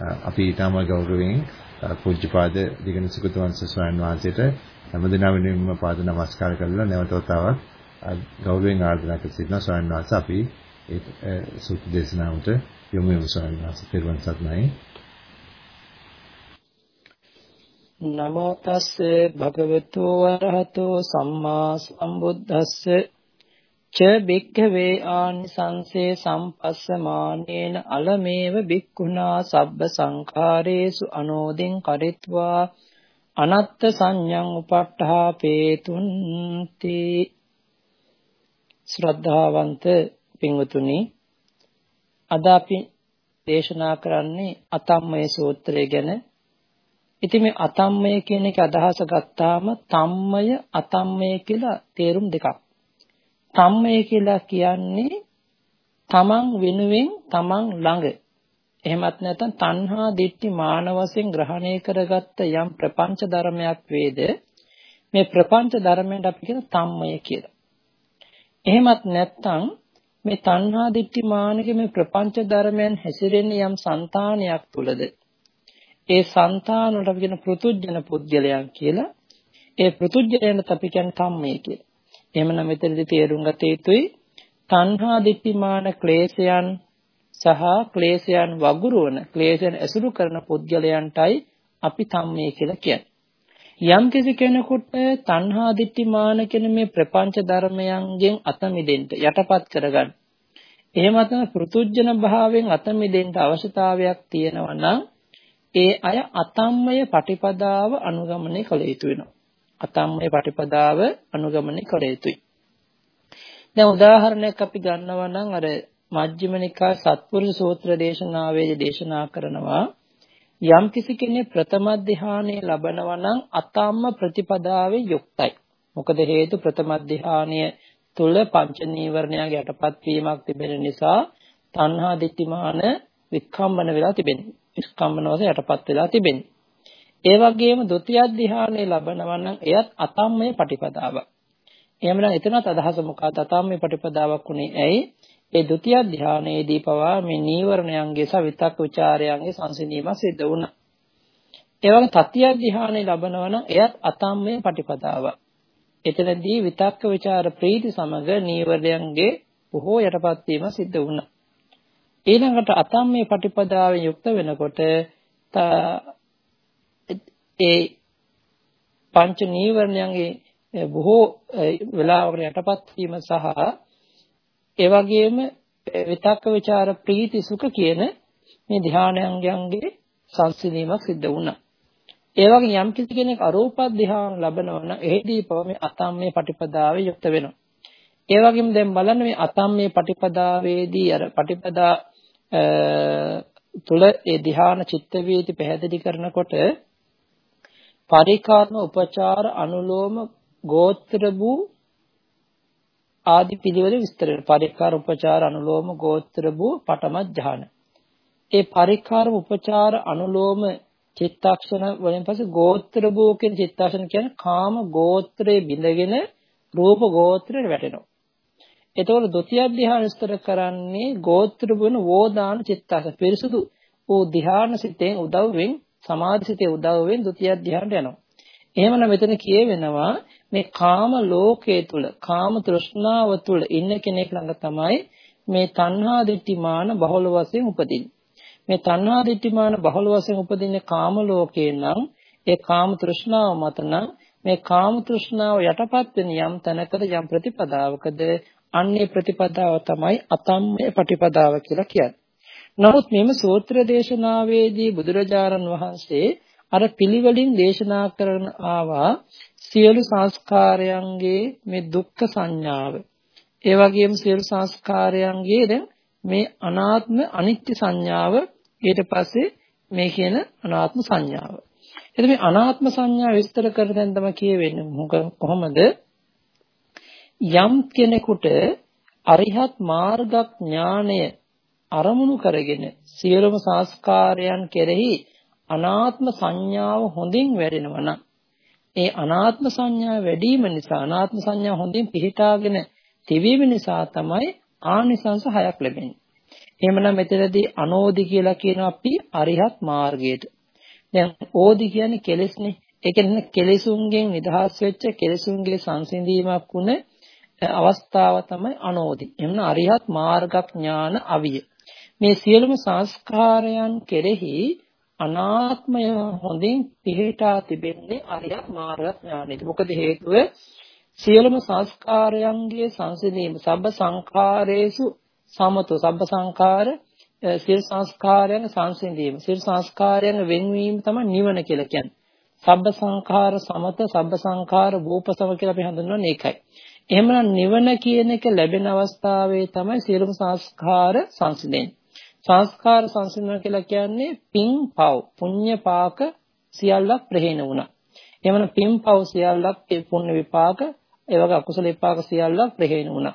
අපි ඊටම ගෞරවයෙන් පූජ්‍යපාද දිගන සුගතවංශ ස්වාමීන් වහන්සේට හැමදිනම වෙනුවෙන්ම පාද නමස්කාර කරලා නැවත වතාවක් ගෞරවයෙන් ආරාධනා කර සිටිනවා. ස්වාමීන් වහන්සේ අපි ඒ සූත්‍ර දේශනාවට යොමු වෙමු ස්වාමීන් වහන්සේ. පෙරවන් සත්නයි නමෝ තස්සේ භගවතු වරහතෝ සම්මා සම්බුද්දස්ස ච බික්ඛවේ ආනිසංසේ සම්පස්සමානේන අලමේව බික්ඛුනා සබ්බ සංඛාරේසු අනෝදින් කරිත්වා අනත්ත් සංඤං උපට්ඨාපේතුන්ති ශ්‍රද්ධාවන්ත පින්වතුනි අද අපි දේශනා කරන්නේ අතම්මය සූත්‍රය ගැන ඉතින් මේ අතම්මය කියන එක අදහස ගත්තාම තම්මය අතම්මය කියලා තේරුම් දෙකක්. සම්මය කියලා කියන්නේ තමන් වෙනුවෙන් තමන් ළඟ එහෙමත් නැත්නම් තණ්හා දිට්ඨි මාන වශයෙන් ග්‍රහණය කරගත්ත යම් ප්‍රපංච ධර්මයක් වේද මේ ප්‍රපංච ධර්මයට අපි කියන තම්මය කියලා. එහෙමත් නැත්නම් මේ තණ්හා දිට්ඨි මානගේ මේ ප්‍රපංච ධර්මයන් හැසිරෙන යම් సంతානයක් තුලද ඒ సంతාන වලට අපි කියන පෘතුජන පුද්ගලයන් කියලා ඒ පෘතුජනයට අපි කියන්නේ තම්මය කියලා. එහෙමනම් මෙතනදී තේරුම් ගත යුතුයි තණ්හා දිට්ඨිමාන ක්ලේශයන් සහ ක්ලේශයන් වගුරුවන ක්ලේශයන් ඇසුරු කරන පුද්ගලයන්ටයි අපි තම්මේ කියලා කියන්නේ. යම් කිසි කෙනෙකුට තණ්හා දිට්ඨිමාන කියන මේ ප්‍රපංච ධර්මයන්ගෙන් අත මිදෙන්න යටපත් කරගන්න. එහෙමත් පෘතුජන භාවයෙන් අත මිදෙන්න අවශ්‍යතාවයක් තියෙනවා නම් ඒ අය අතම්මය පටිපදාව අනුගමනය කළ යුතු වෙනවා. අතම්මය පටිපදාව අනුගමනය කළ යුතුයි. දැන් උදාහරණයක් අපි ගන්නවා නම් අර මජ්ක්‍ධිම නිකාය සත්පුරුෂ සූත්‍ර දේශනාවේදී දේශනා කරනවා යම් කිසි කෙනෙක් ප්‍රථම ධානය ලබනවා නම් අතම්ම ප්‍රතිපදාවේ යුක්තයි. මොකද හේතු ප්‍රථම ධානය තුල පංච නීවරණයන්ගේ යටපත් වීමක් තිබෙන නිසා තණ්හා දිට්ඨිමාන වික්ඛම්බන වෙලා තිබෙනවා. ස්කම්බන වශයෙන් යටපත් වෙලා තිබෙන්නේ. ඒ වගේම ဒုတိ ය ධ්‍යානෙ ලබනවා නම් එයත් අතම්මය පටිපදාවක්. එහෙමනම් එතනත් අදහස මොකක්ද? අතම්මය පටිපදාවක් උනේ ඇයි? ඒ ဒုတိ ය ධ්‍යානයේදී පවා මේ නීවරණයන්ගේ සහ විතක් ਵਿਚාරයන්ගේ සංසිඳීම සිද්ධ වුණා. ඒ වගේ තතිය ධ්‍යානෙ ලබනවා නම් එයත් අතම්මය පටිපදාවක්. එතනදී විතක්ක ਵਿਚාර ප්‍රීති සමග නීවරණයන්ගේ බොහෝ යටපත් වීම සිද්ධ වුණා. ඊළඟට අතම්මේ පටිපදාවෙන් යුක්ත වෙනකොට ඒ පංච නීවරණයන්ගේ බොහෝ වෙලාවකට යටපත් වීම සහ ඒ වගේම විතක්ක ਵਿਚාර ප්‍රීති සුඛ කියන මේ ධානයන්ගේ සංසිඳීමක් සිද්ධ වුණා. ඒ වගේ යම් කිසි කෙනෙක් අරූප ධානය ලබනවා නම් එෙහිදී පව මේ අතම්මේ පටිපදාවේ යුක්ත වෙනවා. ඒ වගේම දැන් බලන්න මේ අතම්මේ පටිපදාවේදී අර පටිපදා තුල ඒ ධ්‍යාන චිත්ත වේදි පැහැදිලි කරනකොට පරිකාත්ම උපචාර අනුලෝම ගෝත්‍ර වූ ආදි පිළිවෙල විස්තර පරිකාර උපචාර අනුලෝම ගෝත්‍ර වූ පඨම ධ්‍යාන ඒ පරිකාර උපචාර අනුලෝම චිත්තාක්ෂණ වලින් පස්සේ ගෝත්‍ර වූ කියන චිත්තාක්ෂණ කියන්නේ කාම ගෝත්‍රයේ බිඳගෙන රූප ගෝත්‍රයට වැටෙනවා. එතකොට ဒုတိ ය ධ්‍යාන විස්තර කරන්නේ ගෝත්‍ර වෙන වෝදාන චිත්තස පිරිසුදු වූ ධ්‍යාන සිතෙන් උදව්වෙන් සමාධි සිතේ උදව්වෙන් ဒုတိ ය ධ්‍යානට යනවා. එහෙමනම් මෙතන කියවෙනවා මේ කාම ලෝකයේ තුල කාම තෘෂ්ණාව තුල ඉන්න කෙනෙක් ළඟ තමයි මේ තණ්හා දිට්ඨිමාන බහුල වශයෙන් උපදින්නේ. මේ තණ්හා දිට්ඨිමාන බහුල වශයෙන් උපදින්නේ කාම ලෝකේ නම් ඒ කාම තෘෂ්ණාව මත නම් මේ කාම තෘෂ්ණාව යටපත් වෙන යම් තැනකද යම් ප්‍රතිපදාවකද අන්නේ ප්‍රතිපදාව තමයි අතම්මය ප්‍රතිපදාව කියලා කියන්නේ. නමුත් මෙම සූත්‍ර දේශනාවේදී බුදුරජාණන් වහන්සේ අර පිළිවෙලින් දේශනා කරන ආවා සියලු සංස්කාරයන්ගේ මේ දුක්ඛ සංඥාව. ඒ වගේම සියලු සංස්කාරයන්ගේ දැන් මේ අනාත්ම අනිත්‍ය සංඥාව ඊට පස්සේ මේ කියන අනාත්ම සංඥාව. එතකොට මේ අනාත්ම සංඥා විස්තර කර දැන් තමයි කියවෙන්නේ කොහොමද? යම් කෙනෙකුට අරිහත් මාර්ගඥානය අරමුණු කරගෙන සියලුම සංස්කාරයන් කෙරෙහි අනාත්ම සංඥාව හොඳින් වැඩෙනවා නම් ඒ අනාත්ම සංඥා වැඩිම නිසා අනාත්ම සංඥා හොඳින් පිහිටාගෙන තිබීම නිසා තමයි ආනිසංස හයක් ලැබෙන්නේ. එහෙමනම් මෙතනදී අනෝදි කියලා කියන අපි අරිහත් මාර්ගයට. දැන් ඕදි කියන්නේ කෙලෙස්නේ. ඒ කියන්නේ කෙලෙසුන්ගෙන් නිදහස් වෙච්ච කෙලෙසුන්ගේ සංසිඳීමක් වුණ අවස්ථාව තමයි අනෝදි. එන්න අරිහත් මාර්ගඥාන අවිය. මේ සියලුම සංස්කාරයන් කෙරෙහි අනාත්මය හොඳින් පිළිටා තිබෙන්නේ අරිහත් මාර්ගඥානෙට. මොකද හේතුව සියලුම සංස්කාරයන්ගේ සංසිඳීම සබ්බ සංඛාරේසු සමතෝ සබ්බ සංඛාර සියලු සංස්කාරයන් සංසිඳීම සියලු සංස්කාරයන් වෙන්වීම තමයි නිවන කියලා කියන්නේ. සබ්බ සංඛාර සමත සබ්බ සංඛාර වූපසම කියලා අපි හඳුන්වන්නේ ඒකයි. එහෙමනම් නිවන කියන එක ලැබෙන අවස්ථාවේ තමයි සියලුම සංස්කාර සංසිඳෙන්නේ. සංස්කාර සංසිඳනවා කියලා කියන්නේ පින් පව් පුඤ්ඤ පාක සියල්ලක් ප්‍රහීන වුණා. එහෙමනම් පින් පව් සියල්ලක් පුණ්‍ය විපාක ඒ වගේ අකුසල විපාක සියල්ලක් ප්‍රහීන වුණා.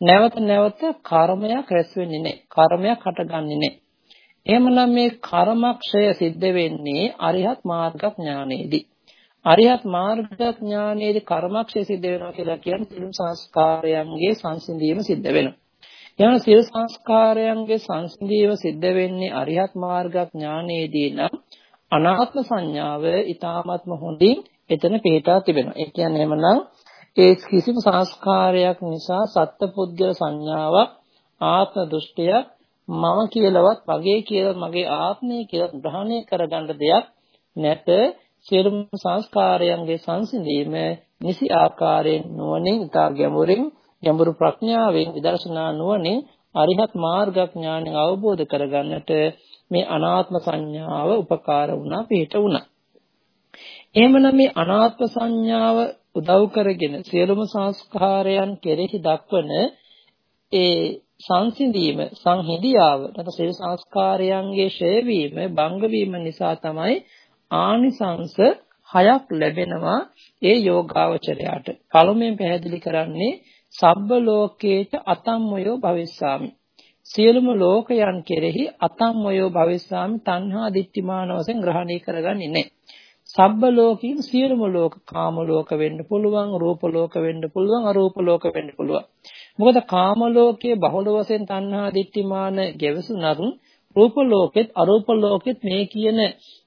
නැවත නැවත කර්මයක් රැස් වෙන්නේ නැහැ. කර්මයක් හටගන්නේ නැහැ. එහෙමනම් මේ කර්මක්ෂය සිද්ධ වෙන්නේ අරිහත් මාර්ග ඥානයේදී. අරිහත් මාර්ග ඥානයේදී කර්මක්ෂය සිද්ධ වෙනවා කියලා කියන්නේ සියලු සංස්කාරයන්ගේ සංසිඳීම සිද්ධ වෙනවා. එවන සියලු සංස්කාරයන්ගේ සංසිඳීම සිද්ධ වෙන්නේ අරිහත් මාර්ග ඥානයේදී නම් අනාත්ම සංඥාව ඊ타ත්ම හොඳින් එතන පිටා තිබෙනවා. ඒ කියන්නේ එහෙමනම් ඒ කිසිම සංස්කාරයක් නිසා සත්පුද්ගල සංඥාවක් ආත්ම දෘෂ්ටියක් මම කියලාවත් මගේ කියලා මගේ ආත්මය කියලා ග්‍රහණය කරගන්න දෙයක් නැත සියලුම සංස්කාරයන්ගේ සංසිඳීම නිසි ආකාරයෙන් නුවණින් ඉතා ගැඹුරින් ගැඹුරු ප්‍රඥාවෙන් විදර්ශනා නුවණින් අරිහත් මාර්ගඥානය අවබෝධ කරගන්නට මේ අනාත්ම සංඥාව උපකාර වුණා පිට වුණා. එහෙමනම් මේ අනාත්ම සංඥාව උදව් කරගෙන සියලුම සංස්කාරයන් කෙරෙහි දක්වන ඒ සංසිඳීම සංහිදියාව නැත්නම් සියලු සංස්කාරයන්ගේ ඡය වීම භංග වීම නිසා තමයි ආනිසංස හයක් ලැබෙනවා ඒ යෝගාවචරයට. පළමුවෙන් පැහැදිලි කරන්නේ සබ්බ ලෝකේච අතම්මයෝ භවිස්සාමි. සියලුම ලෝකයන් කෙරෙහි අතම්මයෝ භවිස්සාමි තණ්හා දිට්ඨිමාන වශයෙන් ග්‍රහණය කරගන්නේ නැහැ. සබ්බ ලෝකීන් සියලුම ලෝක කාම ලෝක වෙන්න පුළුවන් රූප ලෝක වෙන්න පුළුවන් අරූප ලෝක වෙන්න පුළුවන් මොකද කාම ලෝකයේ බහුල වශයෙන් තණ්හා දිට්ඨිමාන ගැවසුනත් රූප ලෝකෙත් අරූප ලෝකෙත් මේ කියන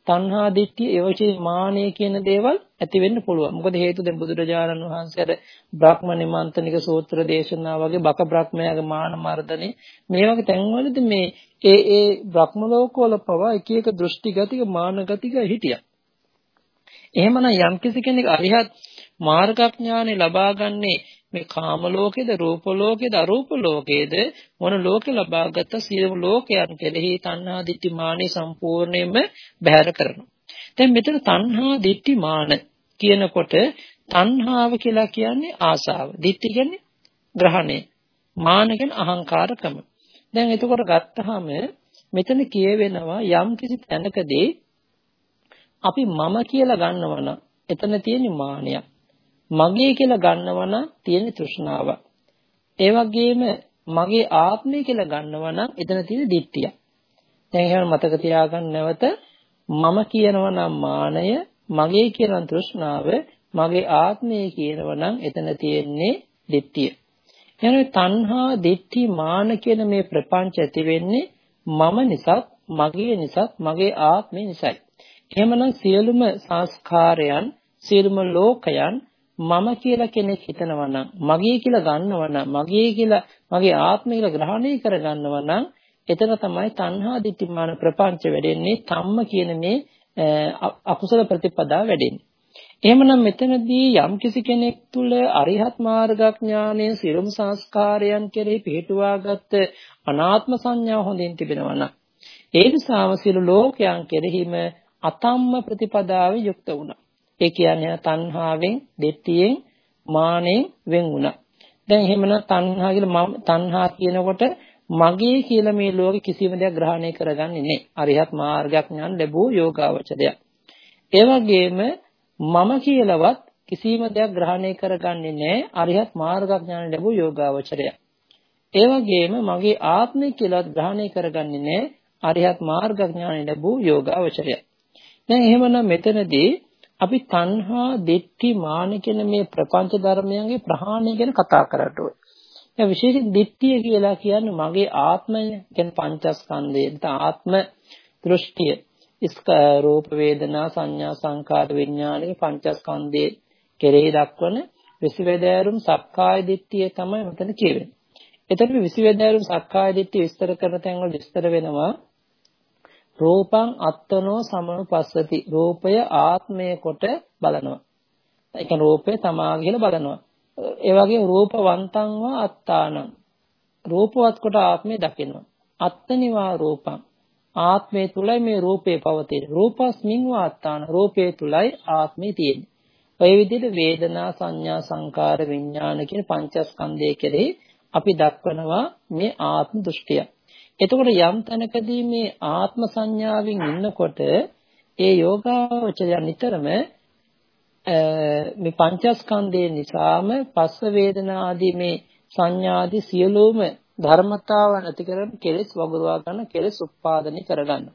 තණ්හා දිට්ඨිය එවචේ මානෙ කියන දේවල් ඇති වෙන්න පුළුවන්. මොකද හේතුව දැන් බුදුරජාණන් වහන්සේට බ්‍රහ්ම නිමන්තනික සූත්‍ර දේශනා වගේ බක බ්‍රහ්මයාගේ මාන මර්ධනේ මේ වගේ තැන්වලදී මේ ඒ ඒ බ්‍රහ්ම ලෝකවල පවා එක එක දෘෂ්ටි ගතික මාන ගතික හිටියා. එහෙමනම් යම්කිසි කෙනෙක් අරිහත් මාර්ගඥානෙ ලබාගන්නේ මේ කාම ලෝකේද රූප ලෝකේද අරූප ලෝකේද මොන ලෝකේ ලබාගත් සියලු ලෝකයන් කෙරෙහි තණ්හා දිට්ඨි මානෙ සම්පූර්ණයෙන්ම බැහැර කරනවා. දැන් මෙතන තණ්හා දිට්ඨි මාන කියනකොට තණ්හාව කියලා කියන්නේ ආසාව. දිට්ඨි කියන්නේ ග්‍රහණය. මාන කියන්නේ අහංකාරකම. දැන් එතකොට ගත්තාම මෙතන කියවෙනවා යම් කිසි තැනකදී අපි මම කියලා ගන්නවා නම් එතන තියෙන මානයක්. මගේ කියලා ගන්නවා නම් තියෙන තෘෂ්ණාවක්. ඒ වගේම මගේ ආත්මය කියලා ගන්නවා නම් එතන තියෙන දිට්ඨිය. දැන් එහෙම මතක තියාගන්න නැවත මම කියනවා නම් මානය, මගේ කියන තෘෂ්ණාව, මගේ ආත්මය කියනවා නම් එතන තියෙන්නේ දිට්ඨිය. එහෙනම් තණ්හා, දිට්ඨි, මාන කියන මේ ප්‍රපංච ඇති වෙන්නේ මම නිසා, මගේ නිසා, මගේ ආත්මය නිසායි. එහෙමනම් සියලුම සංස්කාරයන් සියලුම ලෝකයන් මම කියලා කෙනෙක් හිතනවා නම් මගේ කියලා ගන්නවා නම් මගේ කියලා මගේ ආත්මය කියලා ග්‍රහණය කර ගන්නවා නම් එතන තමයි තණ්හා දිට්ඨිමාන ප්‍රපංච වැඩෙන්නේ ධම්ම කියන මේ අකුසල ප්‍රතිපදා වැඩෙන්නේ. එහෙමනම් මෙතනදී යම්කිසි කෙනෙක් තුල අරිහත් මාර්ගඥානයේ සිරුම් සංස්කාරයන් කෙරෙහි පිහිටුවාගත් අනාත්ම සංඥා හොඳින් තිබෙනවා නම් ඒ නිසාම සියලු ලෝකයන් කෙරෙහිම අතම්ම ප්‍රතිපදාවේ යුක්ත වුණා. ඒ කියන්නේ තණ්හාවෙන්, දෙට්ටියෙන්, මානෙන් වෙන් වුණා. දැන් එහෙමනම් තණ්හා කියලා මම තණ්හා කියනකොට මගේ කියලා මේ ලෝකෙ කිසිම දෙයක් ග්‍රහණය කරගන්නේ නැහැ. අරිහත් මාර්ගඥාන ලැබූ යෝගාවචරය. ඒ වගේම මම කියලාවත් කිසිම දෙයක් ග්‍රහණය කරගන්නේ නැහැ. අරිහත් මාර්ගඥාන ලැබූ යෝගාවචරය. ඒ වගේම මගේ ආත්මය කියලාත් ග්‍රහණය කරගන්නේ නැහැ. අරිහත් මාර්ගඥාන ලැබූ යෝගාවචරය. දැන් එහෙමනම් මෙතනදී අපි තණ්හා, දිට්ඨි, මාන කියන මේ ප්‍රපංච ධර්මයන්ගේ ප්‍රහාණය ගැන කතා කරට ඕනේ. ඒ විශේෂයෙන් දිට්ඨිය කියලා කියන්නේ මගේ ආත්මය කියන්නේ පංචස්කන්ධය. ආත්ම දෘෂ්ටිය. රූප වේදනා සංඥා සංකාර විඥානයේ පංචස්කන්ධයේ කෙරෙහි දක්වන විසිවැදෑරුම් සක්කාය දිට්ඨිය තමයි මෙතන කියවෙන්නේ. එතකොට විසිවැදෑරුම් සක්කාය දිට්ඨිය විස්තර කරන තැන් වල විස්තර වෙනවා රූපං අත්තනෝ සමනුපස්සති රූපය ආත්මය කොට බලනවා. ඒ කියන්නේ රූපය තමා කියලා බලනවා. ඒ වගේම රූපවන්තං වා අත්තානං රූපවත් කොට ආත්මය දකිනවා. අත්තනිවා රූපං ආත්මය තුලයි මේ රූපේ පවතින. රූපස්මින් වා අත්තාන රූපේ තුලයි ආත්මය තියෙන්නේ. ඔය විදිහට වේදනා සංඥා සංකාර විඥාන කියන පංචස්කන්ධය කෙරෙහි අපි දක්වනවා මේ ආත්ම දෘෂ්ටිය. එතකොට යම් තැනකදී මේ ආත්ම සංඥාවෙන් ඉන්නකොට ඒ යෝගාවචරය නිතරම මේ පංචස්කන්ධය නිසාම පස්ස වේදනා ආදී මේ සංඥාදී සියලුම ධර්මතාවන් ඇති කරගෙන කෙලෙස් වගුරුවා ගන්න කෙලෙස් උත්පාදනය කරගන්න.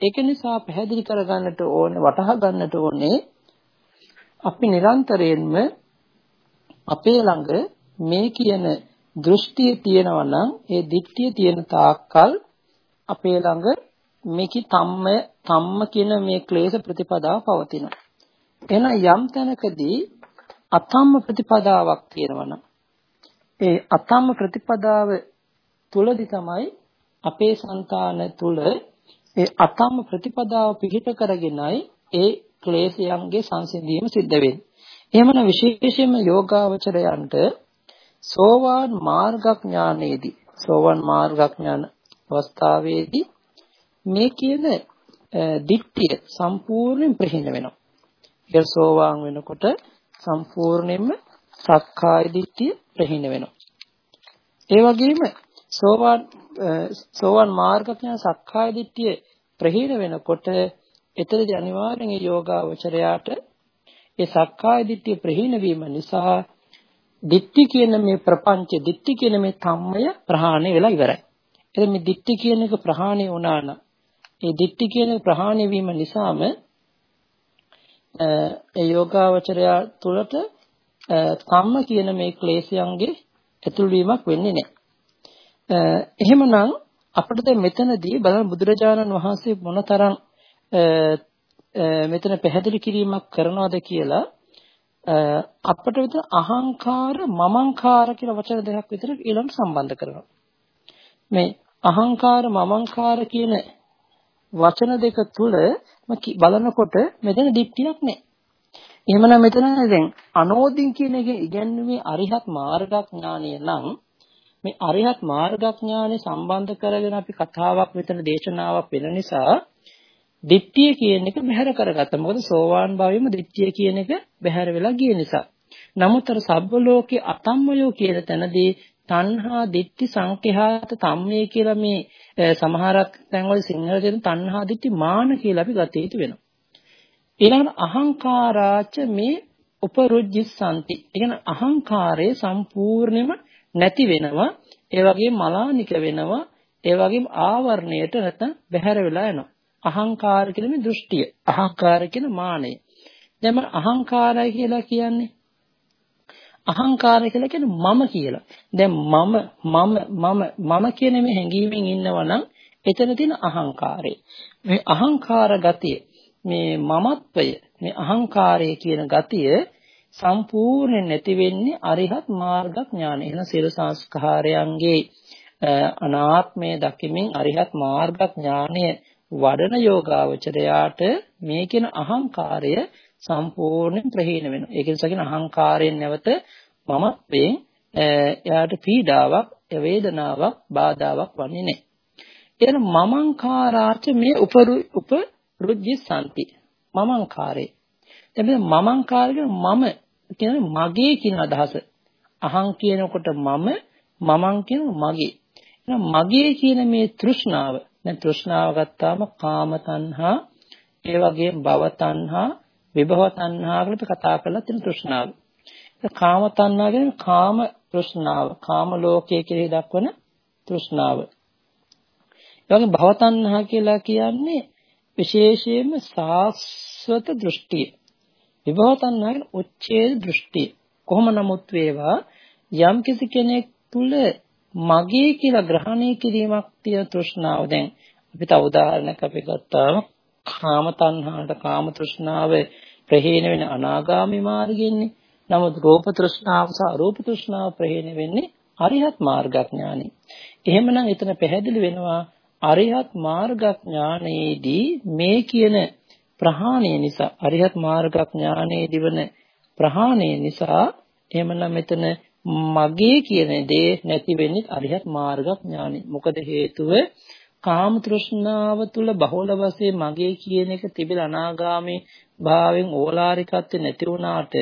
ඒක නිසා පැහැදිලි කරගන්නට ඕනේ වටහා ගන්නට ඕනේ අපි නිරන්තරයෙන්ම අපේ ළඟ මේ කියන දෘෂ්ටිය තියෙනවා නම් ඒ දික්තිය තියෙන තාක්කල් අපේ ළඟ මේකි තම්ම තම්ම කියන මේ ක්ලේශ ප්‍රතිපදාව පවතිනවා. එහෙනම් යම් තැනකදී අතම්ම ප්‍රතිපදාවක් තියෙනවා නම් ඒ අතම්ම ප්‍රතිපදාව තුලදී තමයි අපේ సంతාන තුල ඒ අතම්ම ප්‍රතිපදාව පිහිට කරගෙනයි ඒ ක්ලේශයන්ගේ සංසිඳීම සිද්ධ වෙන්නේ. එහෙමනම් විශේෂයෙන්ම යෝගාවචරයන්ට සෝවාන් මාර්ගඥානයේදී සෝවාන් මාර්ගඥාන අවස්ථාවේදී මේ කියන දිට්ඨිය සම්පූර්ණයෙන් ප්‍රහීන වෙනවා. ඒ සෝවාන් වෙනකොට සම්පූර්ණයෙන්ම සක්කාය දිට්ඨිය ප්‍රහීන වෙනවා. ඒ වගේම සෝවාන් සෝවාන් මාර්ගඥාන සක්කාය දිට්ඨිය ප්‍රහීන වෙනකොට එතරම් අනිවාර්යෙන් ඒ යෝගාවචරයාට ඒ සක්කාය දිට්ඨිය ප්‍රහීන වීම නිසා දිට්ඨි කියන මේ ප්‍රපංච දිට්ඨි කියන මේ ධම්මය ප්‍රහාණය වෙලා ඉවරයි. එතන මේ දිට්ඨි කියන එක ප්‍රහාණය වුණා නම් ඒ දිට්ඨි කියන ප්‍රහාණය වීම නිසාම ඒ යෝගාවචරය තුළට සම්ම කියන මේ ක්ලේශයන්ගේ ඇතුල් වීමක් වෙන්නේ නැහැ. එහෙමනම් අපිට දැන් මෙතනදී බලන්න බුදුරජාණන් වහන්සේ මොනතරම් මෙතන පැහැදිලි කිරීමක් කරනවද කියලා අපිට විතර අහංකාර මමංකාර කියලා වචන දෙකක් විතර ඊළඟ සම්බන්ධ කරනවා. මේ අහංකාර මමංකාර කියන වචන දෙක තුල බලනකොට මෙතන දික්තියක් නැහැ. එහෙමනම් මෙතන දැන් අනෝදින් කියන එක ඉගැන්වීමේ අරිහත් මාර්ගඥානය නම් මේ අරිහත් මාර්ගඥානෙ සම්බන්ධ කරගෙන අපි කතාවක් මෙතන දේශනාවක් වෙන නිසා දිට්ඨිය කියන එක බැහැර කරගත්තා. මොකද සෝවාන් භාවයේම දිට්ඨිය කියන එක බැහැර වෙලා ගිය නිසා. නමුත් අර සබ්බ ලෝකේ අතම්මයෝ කියන තැනදී තණ්හා දිට්ඨි සංඛ්‍යාත තම්මේ කියලා මේ සමහරක් තැන්වල සිංහල දෙන තණ්හා දිට්ඨි මාන කියලා අපි ගත යුතු වෙනවා. ඊළඟට අහංකාරාච මේ උපරුජ්ජිස්සanti. ඒ කියන්නේ අහංකාරය සම්පූර්ණයෙන්ම නැති වෙනවා. ඒ වගේම මලානික වෙනවා. ඒ වගේම ආවරණයට නැත්නම් බැහැර වෙලා යනවා. අහංකාර කියන මේ දෘෂ්ටිය. අහංකාර කියන මානය. දැන් අහංකාරය කියලා කියන්නේ අහංකාරය කියලා කියන්නේ මම කියලා. දැන් මම මම මම මම කියන මේ හැඟීමෙන් ඉන්නවා නම් එතන තියෙන අහංකාරය. මේ අහංකාර ගතිය මේ මමත්වය මේ අහංකාරය කියන ගතිය සම්පූර්ණයෙන් නැති වෙන්නේ අරිහත් මාර්ග ඥානය. එහෙනම් සියලු සංස්කාරයන්ගේ අනාත්මය දකිමින් අරිහත් මාර්ග ඥානය වඩන යෝගාවචරයාට මේ කියන අහංකාරය සම්පූර්ණයෙන් ප්‍රහීන වෙනවා. ඒක නිසා කියන අහංකාරයෙන් නැවත මමත්වයෙන් එයාට පීඩාවක්, වේදනාවක්, බාධාවක් වන්නේ නැහැ. එන මමංකාරාච මේ උපරු උපරුජ්ජසanti. මමංකාරේ. එතන මමංකාරය මම කියන මගේ කියන අදහස. අහං කියනකොට මම, මමං කියන මගේ. මගේ කියන මේ තෘෂ්ණාව දැන් තෘෂ්ණාව ගත්තාම කාම තණ්හා, ඒ වගේම භව තණ්හා, විභව තණ්හා කියලා අපි කතා කරලා තියෙන තෘෂ්ණාව. කාම තණ්හා කියන්නේ කාම තෘෂ්ණාව, කාම ලෝකයේ කෙරෙහි දක්වන තෘෂ්ණාව. ඒ වගේම භව තණ්හා කියලා කියන්නේ විශේෂයෙන්ම සාස්වත දෘෂ්ටිය. විභව තණ්හා කියන්නේ උච්ඡේද දෘෂ්ටිය. කොහොම නමුත් වේවා යම් කිසි කෙනෙක් තුල මගේ කියලා ග්‍රහණය කිරීමක් තියෙන තෘෂ්ණාව දැන් අපි තව උදාහරණයක් අපි ගත්තාම කාම තණ්හාට කාම තෘෂ්ණාව ප්‍රහීන වෙන අනාගාමී මාර්ගෙන්නේ. නමුත් රූප තෘෂ්ණාව සහ රූප තෘෂ්ණාව ප්‍රහීන වෙන්නේ අරිහත් මාර්ගඥානෙ. එහෙමනම් එතන පැහැදිලි වෙනවා අරිහත් මාර්ගඥානයේදී මේ කියන ප්‍රහාණය නිසා අරිහත් මාර්ගඥානයේදී වන ප්‍රහාණය නිසා එහෙමනම් මෙතන මගේ කියන දේ නැති වෙන්නේ අරිහත් මාර්ගඥානෙ. මොකද හේතුව කාම තෘෂ්ණාව තුල බහුල වශයෙන් මගේ කියන එක තිබිලා අනාගාමී භාවයෙන් ඕලාරිකත්වෙ නැති වුණාට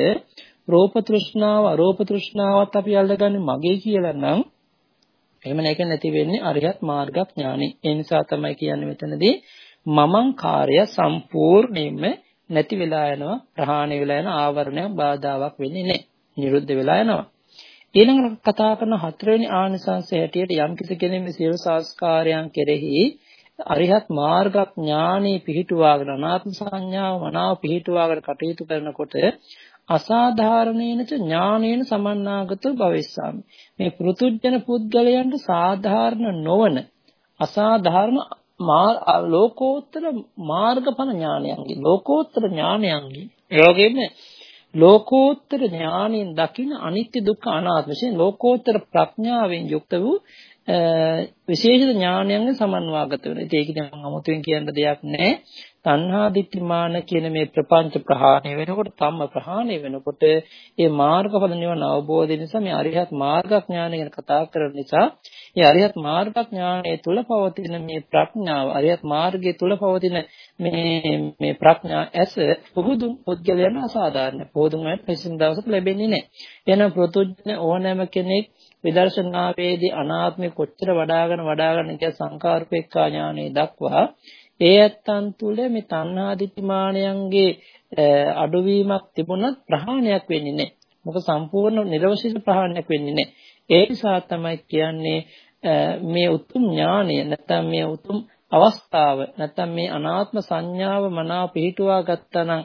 රූප තෘෂ්ණාව අරූප තෘෂ්ණාවත් අපි අල්ලගන්නේ මගේ කියලා නම් එහෙම නැක නැති වෙන්නේ අරිහත් මාර්ගඥානෙ. ඒ නිසා තමයි කියන්නේ මෙතනදී මමං කාර්ය සම්පූර්ණයෙන්ම නැති වෙලා යනවා ප්‍රහාණය වෙලා යන ආවරණයක් බාධාවක් වෙන්නේ නැහැ. නිරුද්ධ වෙලා යනවා. ඊළඟට කතා කරන හතරවෙනි ආනිසංසය හැටියට යම් කිසි කෙනෙක් මේ සියලු සංස්කාරයන් කෙරෙහි අරිහත් මාර්ග ඥානෙ පිහිටුවාගෙන අනාත්ම සංඥාව මනාව පිහිටුවාගෙන කටයුතු කරනකොට අසාධාරණේනච ඥානේන සමන්නාගතෝ භවෙස්සාමි. මේ පෘතුජන පුද්ගලයන්ට සාධාරණ නොවන අසාධාරණ ලෝකෝත්තර මාර්ගඵල ඥානයන්ගේ ලෝකෝත්තර ඥානයන්ගේ. ඒ වගේම ලෝකෝත්තර ඥානයෙන් දකින අනිත්‍ය දුක්ඛ අනාත්ම වශයෙන් ලෝකෝත්තර ප්‍රඥාවෙන් යුක්ත වූ විශේෂ ඥානයන්ගෙන් සමන්වාගත වෙනවා. ඉතින් ඒක දැන් මම අමුතුවෙන් කියන්න දෙයක් නැහැ. තණ්හා දිට්ඨිමාන කියන මේ ප්‍රපංච ප්‍රහාණය වෙනකොට තම්ම ප්‍රහාණය වෙනකොට ඒ මාර්ගඵල නිවන අවබෝධය නිසා මේ අරිහත් මාර්ගඥානය ගැන කතා කරන නිසා මේ අරිහත් මාර්ගඥානයේ තුල පවතින මේ ප්‍රඥාව අරිහත් මාර්ගයේ තුල පවතින මේ මේ ප්‍රඥා ඇස පුහුදුන් පුද්ගලයන් අසාධාරණ. පුහුදුන් වල ප්‍රසින් දවසට ලැබෙන්නේ නැහැ. එහෙනම් ප්‍රතුජන ඕනෑම කෙනෙක් විදර්ශනාවේදී අනාත්මය කොච්චර වඩාගෙන වඩාගෙන කිය සංකාරූපේක්ඛා ඥානෙ දක්වා ඒ ඇත්තන් තුළ මේ තණ්හා දිටිමානයන්ගේ අඩුවීමක් තිබුණත් ප්‍රහාණයක් වෙන්නේ නැහැ. මොකද සම්පූර්ණ නිර්වශේෂ ප්‍රහාණයක් වෙන්නේ නැහැ. ඒ නිසා තමයි කියන්නේ මේ උතුම් ඥානය නැත්නම් මේ උතුම් අවස්ථාව නැත්නම් මේ අනාත්ම සංඥාව මනාව පිහිටුවා ගත්තා නම්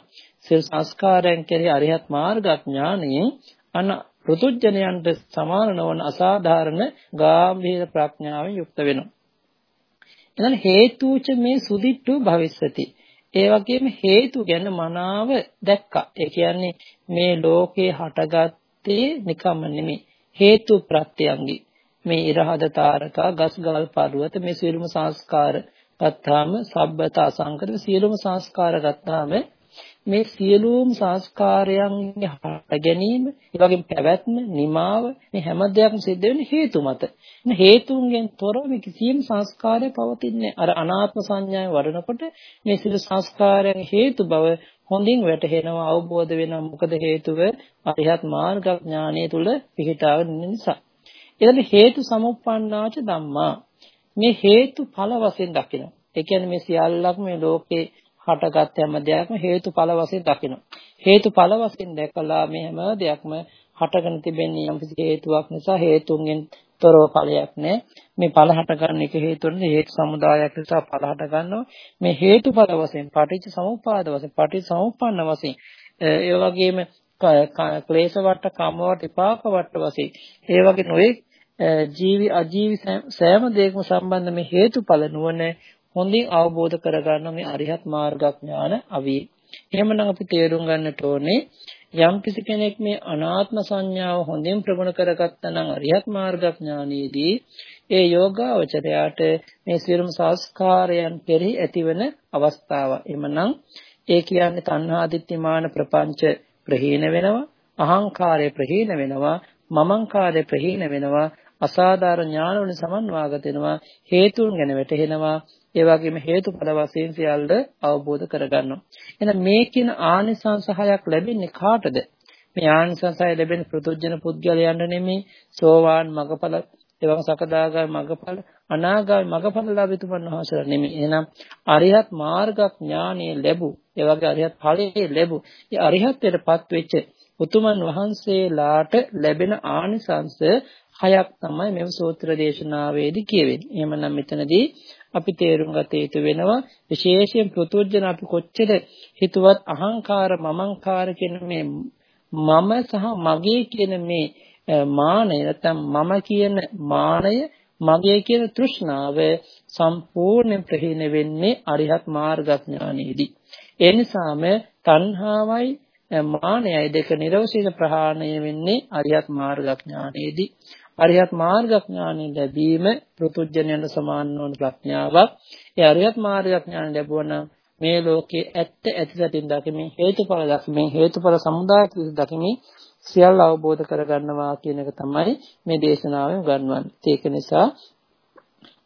සිල් සංස්කාරයන් කෙරෙහි අරිහත් මාර්ග ඥානයෙන් අන ෘතුජ්ජනයන්ට සමාන නොවන අසාධාරණ ගාම්භීර ප්‍රඥාවෙන් යුක්ත වෙනවා. එහෙනම් හේතුච මේ සුදිට්ඨු භවිස්සති. ඒ වගේම හේතු ගැන මනාව දැක්කා. ඒ කියන්නේ මේ ලෝකේ හටගත්තේ නිකම්ම නෙමෙයි. හේතු ප්‍රත්‍යයන්ගි. මේ ඉරහද තාරකා ගස් ගල් පර්වත මේ සියලුම සංස්කාර ගත්තාම සබ්බත අසංකත සියලුම සංස්කාර ගත්තාම මේ සියලුම සංස්කාරයන්ගේ හට ගැනීම, ඒ වගේම පැවැත්ම, නිමාව මේ හැම දෙයක්ම සිද්ධ වෙන්නේ හේතු මත. මේ හේතුන්ගෙන් තොරව මේ කිසියම් සංස්කාරයක් පවතින්නේ අර අනාත්ම සංඥාව වඩනකොට මේ සියලු සංස්කාරයන් හේතු බව හොඳින් වැටහෙනවා අවබෝධ වෙනවා මොකද හේතුව අරිහත් මාර්ග ඥානය තුල පිහිටාගෙන ඉන්න නිසා. ඊළඟ හේතු සමුප්පන්නාච ධම්මා මේ හේතු ඵල වශයෙන් දකිනවා. ඒ කියන්නේ මේ සියල්ලක්ම මේ ලෝකේ හටගත් හැම දෙයක්ම හේතුඵල වශයෙන් දකිනවා. හේතුඵල වශයෙන් දැකලා මේ හැම දෙයක්ම හටගෙන තිබෙන්නේ යම් කිසි හේතුවක් නිසා හේතුන්ගෙන් තොරව ඵලයක් නෑ. මේ ඵල හටගන්න එක හේතුවෙන් හේතු සමුදායක් නිසා ඵල හට ගන්නවා. මේ හේතුඵල වශයෙන් පටිච්ච සමුප්පාද වශයෙන් පටිච්ච සමුප්පන්න වශයෙන් ඒ වගේම ක්ලේශ වට කම වට විපාක වට වශයෙන් ඒ වගේ නොයේ ජීවි අජීවි සෑම දෙයක්ම සම්බන්ධ මේ හේතුඵල නුවණ හොඳින් අවබෝධ කරගන්න මේ අරිහත් මාර්ගඥාන අවි. එහෙමනම් අපි තේරුම් ගන්නට ඕනේ යම් කිසි කෙනෙක් මේ අනාත්ම සංඥාව හොඳින් ප්‍රගුණ කරගත්තා නම් අරිහත් මාර්ගඥානයේදී ඒ යෝගාවචරයාට මේ සියලුම සංස්කාරයන් කෙරෙහි ඇතිවන අවස්ථාව. එමනම් ඒ කියන්නේ තණ්හා දිට්ඨිමාන ප්‍රපංච ප්‍රහීන වෙනවා, අහංකාරය ප්‍රහීන වෙනවා, මමංකාරය ප්‍රහීන වෙනවා, අසාධාරණ ඥාන වලින් සමන්වාගත වෙනවා, හේතුන් ගැන වැටහෙනවා, ඒ වගේම හේතුඵල වශයෙන් සියල්ල අවබෝධ කරගන්නවා. එහෙනම් මේ කියන ආනිසංස හයක් ලැබෙන්නේ කාටද? මේ ආනිසංසය ලැබෙන ප්‍රතුජන පුද්ගලයන්ට නෙමෙයි සෝවාන් මගඵල එවං සකදාගාමී මගඵල අනාගාමී මගඵල ලැබෙතුමන් වහන්සේලා නෙමෙයි. එහෙනම් අරිහත් මාර්ග ඥානෙ ලැබු. ඒ වගේ අරිහත් ඵලයේ ලැබු. ඒ අරිහත්ත්වයටපත් වෙච්ච උතුමන් වහන්සේලාට ලැබෙන ආනිසංස හයක් තමයි මේ සූත්‍ර දේශනාවේදී කියවෙන්නේ. එහෙමනම් මෙතනදී අපි තේරුම් ගත යුතු වෙනවා විශේෂයෙන් පෘතුජන අපි කොච්චර හිතුවත් අහංකාර මමංකාර කියන මේ මම සහ මගේ කියන මේ මානය නැත්නම් මම කියන මානය මගේ කියන තෘෂ්ණාව සම්පූර්ණ ප්‍රහීන වෙන්නේ අරිහත් මාර්ගඥානෙදී. ඒ නිසාම තණ්හාවයි මානයයි දෙක නිරවශීල ප්‍රහාණය වෙන්නේ අරිහත් මාර්ගඥානෙදී. අරිහත් මාර්ගඥානෙ ලැබීම පෘතුජ්ජනයන්ට සමාන වන ප්‍රඥාවක්. ඒ අරිහත් මාර්ගඥාන ලැබුවා මේ ලෝකයේ ඇත්ත ඇතිසටින් දකිමින් හේතුඵල දකිමින් හේතුඵල සමුදාය දකිමින් සියල්ල අවබෝධ කරගන්නවා කියන එක තමයි මේ දේශනාවෙන් උගන්වන්නේ. ඒක නිසා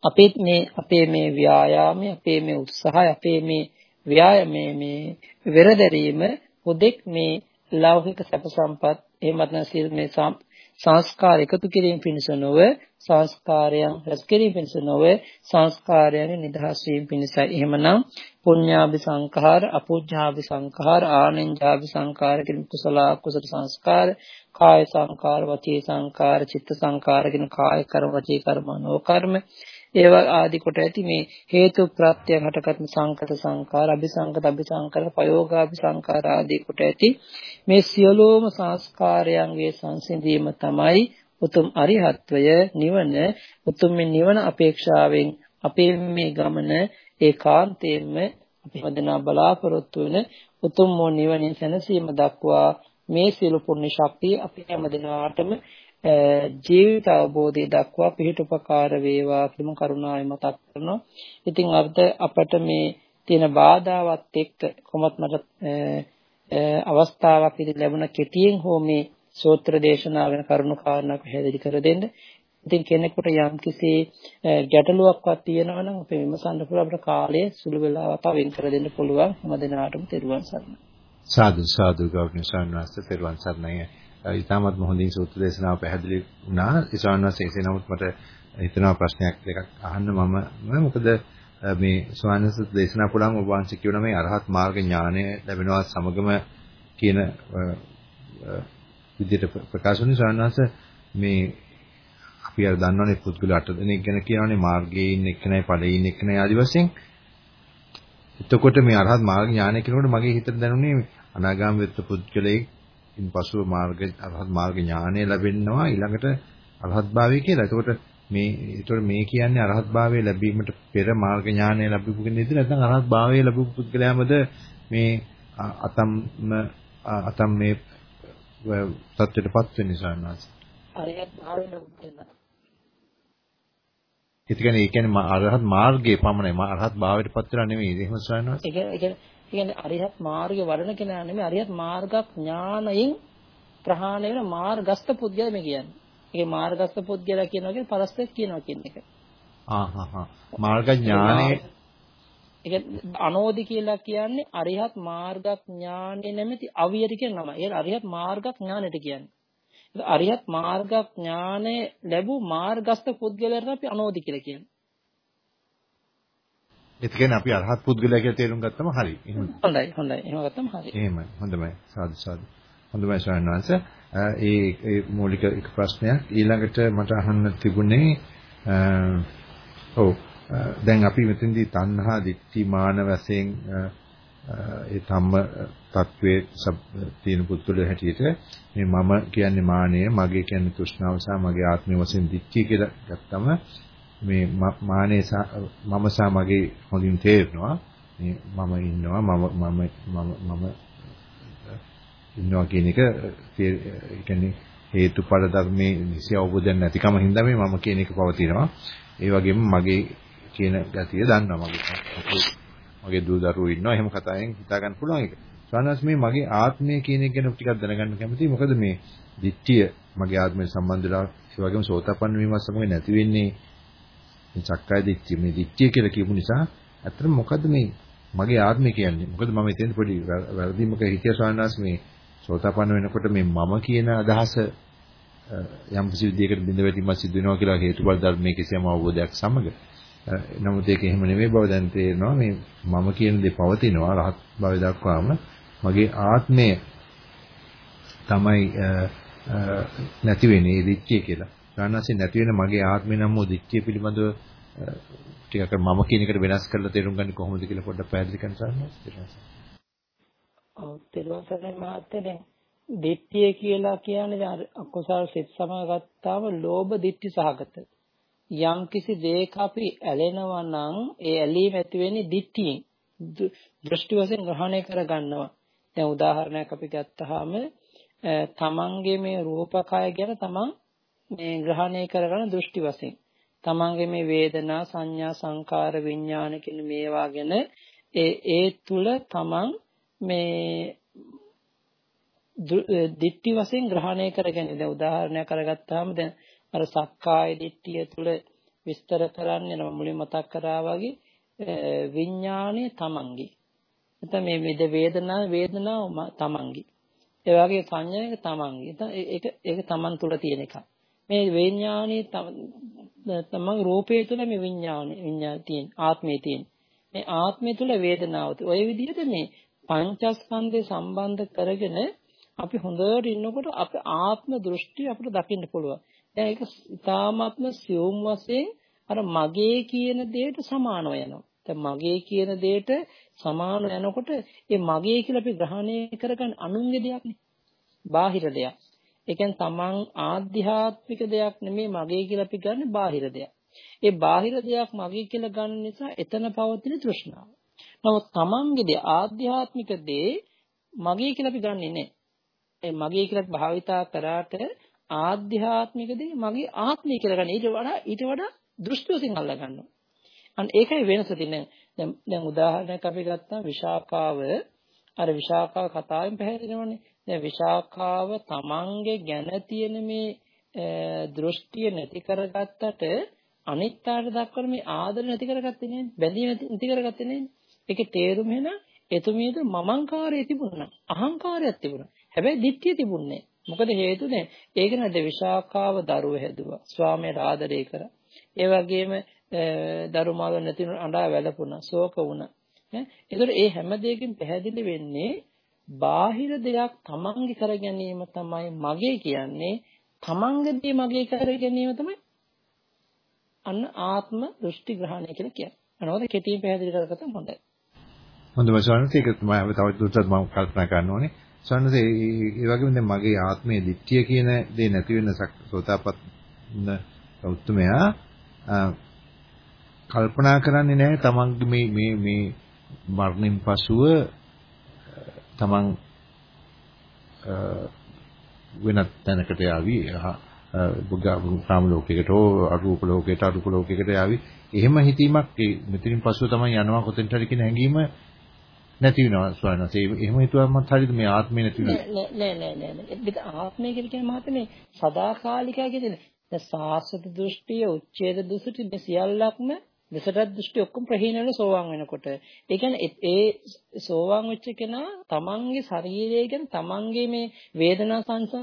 අපේ මේ අපේ මේ ව්‍යායාමයේ අපේ මේ උත්සාහය අපේ මේ ව්‍යායාමයේ මේ වෙරදැරීම හුදෙක් මේ ලෞකික සැප සම්පත් එහෙමත් නැත්නම් මේ සංස්කාර එකතු කිරීම පිණිස නොව සංස්කාරයන් රැස් කිරීම පිණිස නොව සංස්කාරයන් නිදහස් වීම පිණිසයි. එහෙමනම් පුඤ්ඤාභි සංඛාර, අපුඤ්ඤාභි සංඛාර, ආනෙන්ජාභි සංඛාර කියන කුසල අකුසල සංස්කාර, කාය සංඛාර, වචී සංඛාර, චිත්ත සංඛාර කියන කාය කර්ම, වචී කර්ම, නෝ කර්ම ඒවා ආදි කොට ඇති මේ හේතු ප්‍රත්‍යයන් හටගත් සංකත සංකාර අபிසංකත අபிසංකර ප්‍රයෝගාභි සංකාර ආදී කොට ඇති මේ සියලුම සංස්කාරයන්ගේ සංසිඳීම තමයි උතුම් අරිහත්වය නිවන. උතුම් මේ නිවන අපේක්ෂාවෙන් අපේ මේ ගමන ඒකාන්තයෙන්ම අපි හදනා බලාපොරොත්තු වෙන උතුම් මො නිවනින් සැනසීම දක්වා මේ සියලු පුණ්‍ය ශක්තිය අපි හැම දිනාටම ජීවිත අවබෝධය දක්වා පිහිටුපකාර වේවා කියන කරුණාවෙන් මතක් කරනවා. ඉතින් අපිට අපට මේ තියෙන බාධාවත් එක්ක කොහොමත් මට අවස්ථාවක් ඉදිරි ලැබුණ කෙටියෙන් හෝ මේ සූත්‍ර දේශනාව වෙන කරුණු කාරණා පැහැදිලි කර දෙන්න. ඉතින් කෙනෙකුට යම් කිසි ගැටලුවක්වත් තියෙනවා නම් අපි විමසන්න පුළුවන් අපේ කාලය සුළු වෙලාවක් වෙන් කර දෙන්න පුළුවන් හැම දිනාටම තෙරුවන් සරණයි. සාදු සාදු ගෞරවනීය ස්වාමීන් වහන්සේ තෙරුවන් සරණයි. ඉතාමත් හොඳින් සූත්‍ර දේශනාව පැහැදිලි වුණා. ඒ ස්වාමීන් වහන්සේ එසේ නමුත් මට හිතෙනවා ප්‍රශ්නයක් දෙකක් අහන්න මම මොකද මේ ස්වාමීන් වහන්සේ දේශනා පුරාම ඔබ වහන්සේ කියනවා මේ අරහත් මාර්ග ඥානය ලැබෙනවා සමගම කියන විදිහට ප්‍රකාශ වුණේ ස්වාමීන් වහන්සේ මේ අපි අර දන්නවනේ පුද්ගල අට දෙනෙක් ගැන කියනවනේ මාර්ගයේ ඉන්න එක්කනයි ඵලයේ ඉන්න එක්කනයි ආදි වශයෙන්. එතකොට මේ අරහත් මාර්ග ඥානය කියනකොට මගේ හිතට දැනුනේ අනාගාමී වෙච්ච පුද්ගලයෙක් ඉන්පසු මාර්ග අරහත් මාර්ග ඥානය ලැබෙනවා ඊළඟට අරහත් භාවය කියලා. එතකොට මේ ඒතකොට මේ කියන්නේ අරහත් භාවය ලැබීමට පෙර මාර්ග ඥානය ලැබුපු කෙනෙක්ද නැත්නම් අරහත් භාවය ලැබුපු පුද්ගලයාමද මේ අතම් අතම් මේ තත්ත්වයටපත් වෙන්නේ සාරණාස. අරහත් භාවය ලැබුණා. ඒ කියන්නේ ඒ කියන්නේ අරහත් මාර්ගයේ පමණයි අරහත් භාවයටපත් වෙලා නෙමෙයි එහෙම සාරණාස. ඒ කියන්නේ කියන්නේ අරිහත් මාර්ගය වඩන කෙනා නෙමෙයි අරිහත් මාර්ගඥානයෙන් ප්‍රහාණය වෙන මාර්ගස්ත පුද්ගලයා මේ කියන්නේ. ඒකේ මාර්ගස්ත පුද්ගලයා කියනවා කියන්නේ පරස්පර කියනවා කියන එක. ආ හා හා මාර්ගඥානේ ඒක අනෝදි කියලා කියන්නේ අරිහත් මාර්ගඥානෙ නැමැති අවියට කියන නම. ඒක අරිහත් මාර්ගඥානෙට කියන්නේ. අරිහත් මාර්ගඥානෙ ලැබූ මාර්ගස්ත පුද්ගලයාට අපි අනෝදි කියලා කියන්නේ. ඒ කියන්නේ අපි අරහත් පුද්ගලයා කියලා තේරුම් ගත්තම හරි. එහෙමද? හොඳයි හොඳයි. එහෙම ගත්තම හරි. එහෙමයි. හොඳයි. සාදු සාදු. හොඳයි ස්වාමීන් වහන්සේ. ඒ ඒ මූලික එක ප්‍රශ්නයක් ඊළඟට මට අහන්න තිබුණේ ඔව් දැන් අපි මෙතෙන්දී තණ්හා දික්ටි මාන වශයෙන් ඒ ධම්ම තත්වයේ තියෙන පුද්ගලයා හැටියට මේ මම කියන්නේ මානය මගේ කියන්නේ තෘෂ්ණාව සහ මගේ ආත්මය වශයෙන් දික්ටි කියලා ගත්තම මේ මානේ මම සහ මගේ හොඳින් තේරෙනවා. මේ මම ඉන්නවා මම මම මම මම ඉන්නවා කියන එක ඒ කියන්නේ හේතුඵල ධර්මයේ නිසි අවබෝධයක් නැතිකම හින්දා මේ මම කියන එක පවතිනවා. ඒ වගේම මගේ කියන ගතිය දන්නවා මගේ මගේ දූ දරුවෝ ඉන්නවා. එහෙම කතාවෙන් හිතා ගන්න පුළුවන් එක. ස්වාමීන් මේ මගේ ආත්මය කියන එක ගැන ටිකක් දැනගන්න කැමතියි. මොකද මේ දිට්ඨිය මගේ ආත්මය සම්බන්ධලා ඒ වගේම සෝතපන්න වීම සමග නැති වෙන්නේ මේ චක්කය දිට්ඨිය මේ දිට්ඨිය කියලා කියපු නිසා ඇත්තටම මොකද්ද මේ මගේ ආත්මය කියන්නේ? මොකද මම එතෙන් පොඩි වැරදීමක හිතිය ස්වාමීන් මේ සෝතාපන්න වෙනකොට මේ මම කියන අදහස යම් කිසි විදියකට බිඳ වැටීමක් සිදු වෙනවා කියලා හේතුඵල ධර්මයේ කිසියම් අවබෝධයක් සමග. නමුත් ඒක එහෙම නෙමෙයි බව දැන් තේරෙනවා. මේ මම කියන දේ පවතිනවා රහත් භවය දක්වාම මගේ ආත්මය තමයි නැති වෙන්නේ දිච්චිය කියලා. ගානසින් නැති වෙන මගේ ආත්මය නම් මො දික්කිය පිළිබඳව ටිකක් මම කියන එකට වෙනස් කරලා තේරුම් ගන්න කොහොමද කියලා පොඩ්ඩක් පැහැදිලි කරන්න සාරනවා. ඔව් තේරුම් ගන්න මහත්තයා දැන් දිට්ඨිය කියලා කියන්නේ අකුසල් සිත් සමගත්තාම ලෝභ දිට්ඨි සහගත. යම් කිසි දෙයක අපි ඇලෙනවා නම් ඒ ඇලීම ඇති වෙන්නේ දිට්ඨියෙන්. දෘෂ්ටි වශයෙන් ග්‍රහණය කර ගන්නවා. දැන් උදාහරණයක් අපි ගත්තාම තමන්ගේ මේ රූපකය ගැන තමන් මේ ග්‍රහණය කරගන්න දෘෂ්ටි වශයෙන්. තමන්ගේ මේ වේදනා සංඥා සංකාර විඥාන කියන මේවා ගැන ඒ ඒ තුල තමන් මේ දිට්ටි වශයෙන් ග්‍රහණය කරගෙන දැන් උදාහරණයක් කරගත්තාම දැන් අර සක්කාය දිට්ඨිය තුල විස්තර කරන්නේ නම මුලින් මතක් කරා වගේ විඥානයේ තමන්ගේ. නැත්නම් මේ විද වේදනා වේදනාව තමන්ගේ. ඒ වගේ සංඥායක තමන්ගේ. ඒක ඒක තමන් තුල තියෙන එකක්. මේ විඥානයේ තමන් රූපය තුල මේ විඥානේ විඥාන තියෙන ආත්මය තියෙන. මේ ආත්මය තුල වේදනාව. ඔය විදිහට මේ පංචස්කන්ධය සම්බන්ධ කරගෙන අපි හොඳට ඉන්නකොට අපේ ආත්ම දෘෂ්ටි අපිට දකින්න පුළුවන්. දැන් ඒක ඉතාමත්ම සියුම් වශයෙන් අර මගේ කියන දෙයට සමානව යනවා. දැන් මගේ කියන දෙයට සමාන යනකොට ඒ මගේ කියලා අපි ග්‍රහණය කරගන්න අනුන්ගේ දෙයක් නේ. බාහිර දෙයක්. ඒ කියන්නේ තමන් ආධ්‍යාත්මික දෙයක් නෙමෙයි මගේ කියලා අපි ගන්න බාහිර දෙයක්. ඒ බාහිර දෙයක් මගේ කියලා ගන්න නිසා එතන පවතින තෘෂ්ණාව. නමුත් තමන්ගේ දේ ආධ්‍යාත්මික දේ මගේ කියලා අපි ගන්නෙ නෑ. ඒ මගේ කියලා භාවිතා කරාට ආධ්‍යාත්මික දේ මගේ ආත්මය කියලා ගන්න. ඊට වඩා ඊට වඩා දෘෂ්ටියෙන් අල්ලා ගන්නවා. අන්න ඒකයි වෙනස තියෙන්නේ. දැන් දැන් උදාහරණයක් අපි ගත්තා විශාකාව අර විශාකාව කතාවෙන් පැහැදිලිවන්නේ. දැන් විශාකාව තමන්ගේ ගැන තියෙන මේ දෘෂ්ටිය නැති කරගත්තට අනිත්‍යයට දක්වන මේ ආදර නැති කරගත්තේ නේද? බැඳීම නැති කරගත්තේ නේද? ඒකේ තේරුම එන එතුමියද මමංකාරය තිබුණා. අහංකාරයක් තිබුණා. හැබැයි දිට්ඨිය තිබුණේ මොකද හේතුනේ ඒක නේද විශාකාව දරුව හැදුවා. ස්වාමීන් ආදරය කරා. ඒ වගේම දරුමාව නැති අඬා වැළපුණා. ශෝක වුණා. ඈ ඒතර ඒ හැම දෙයකින් පැහැදිලි වෙන්නේ බාහිර දෙයක් තමන්ගේ කර ගැනීම තමයි මගේ කියන්නේ. තමන්ගේ දේ මගේ කර ගැනීම තමයි අන්න ආත්ම දෘෂ්ටි ග්‍රහණය කියලා කියන්නේ. අනවද කෙටියෙන් පැහැදිලි කරගත්තම හොඳයි. හොඳයි ස්වාමීන් ඒක මම තව දුරටත් මම කල්පනා කරන්න ඕනේ. ස්වාමීන් ඒ වගේම දැන් මගේ ආත්මයේ දිට්ඨිය කියන දේ නැති වෙන සෝතාපන්න උත්මයා කල්පනා කරන්නේ නැහැ තමන්ගේ මේ මේ මේ මරණින් පසුව තමන් වෙනත් තැනකට යාවි කාම ලෝකයකට හෝ අරූප ලෝකයකට අරූප ලෝකයකට යාවි. එහෙම හිතීමක් ඒ මෙතනින් පස්සුව තමයි යනවා කොතෙන්ට හරි කියන හැඟීම නැති වෙනවා ස්වයන්සේ. එහෙම හිතුවමත් හරියද මේ ආත්මය නැති වෙනවා. නෑ නෑ නෑ නෑ. ඒක ආත්මය කියන්නේ මහත්මේ සදාකාලිකයි කියන්නේ. දැන් සාස්වත දෘෂ්ටිය, උච්ඡේද දෘෂ්ටි මේ සියල්ලක්ම විසරත් දෘෂ්ටි ඔක්කොම ප්‍රහීන වෙන සෝවාන් වෙනකොට. ඒ කියන්නේ ඒ සෝවාන් වෙච්ච කෙනා තමන්ගේ ශරීරය ගැන තමන්ගේ මේ වේදනා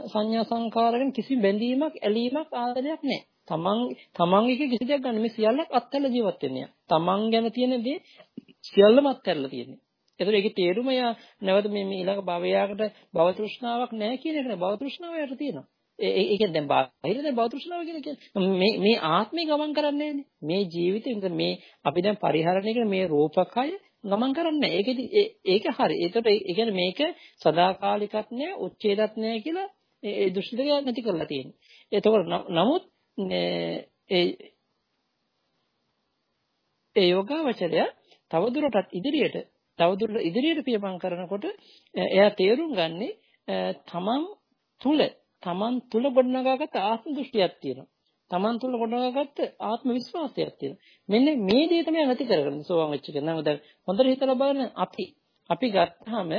සංඥා සංකාර ගැන කිසි බැඳීමක් ඇලීමක් ආදරයක් නැහැ. තමන් තමන්ගේ කිසි දෙයක් ගන්න මේ සියල්ලක් අත්හැරලා ජීවත් වෙන්නේ. තමන් ගැන තියෙන දේ සියල්ලම අත්හැරලා තියෙන්නේ. ඒතර ඒකේ තේරුම යා නැවත මේ ඊළඟ භවයකට භව තෘෂ්ණාවක් නැහැ කියන එක නේ භව තෘෂ්ණාව යට තියෙනවා. ඒ කියන්නේ දැන් බාහිර දැන් බෞද්ධ කියලා කියන්නේ මේ මේ ආත්මේ ගමන් කරන්නේ මේ ජීවිතේ මේ අපි දැන් පරිහරණය කරන මේ රූපකය ගමන් කරන්නේ ඒකෙදි ඒක හරි. ඒකට ඒ කියන්නේ මේක සදාකාලිකත් නෑ උච්ඡේදත් නෑ කියලා ඒ දෘෂ්ටි දෙක නැති කරලා තියෙන්නේ. එතකොට නමුත් ඒ ඒ යෝගාවචරය තවදුරටත් ඉදිරියට තවදුරටත් ඉදිරියට පියපන් කරනකොට එයා තේරුම් ගන්නේ තමන් තුල තමන් තුල ගොඩනගාගත්ත ආත්ම දෘෂ්ටියක් තියෙනවා. තමන් තුල ගොඩනගාගත්ත ආත්ම විශ්වාසයක් තියෙනවා. මෙන්න මේ දේ තමයි නැති කරගන්න සෝවන් වෙච්ච කෙනා. දැන් හොඳට හිතලා බලන්න අපි අපි ගත්තාම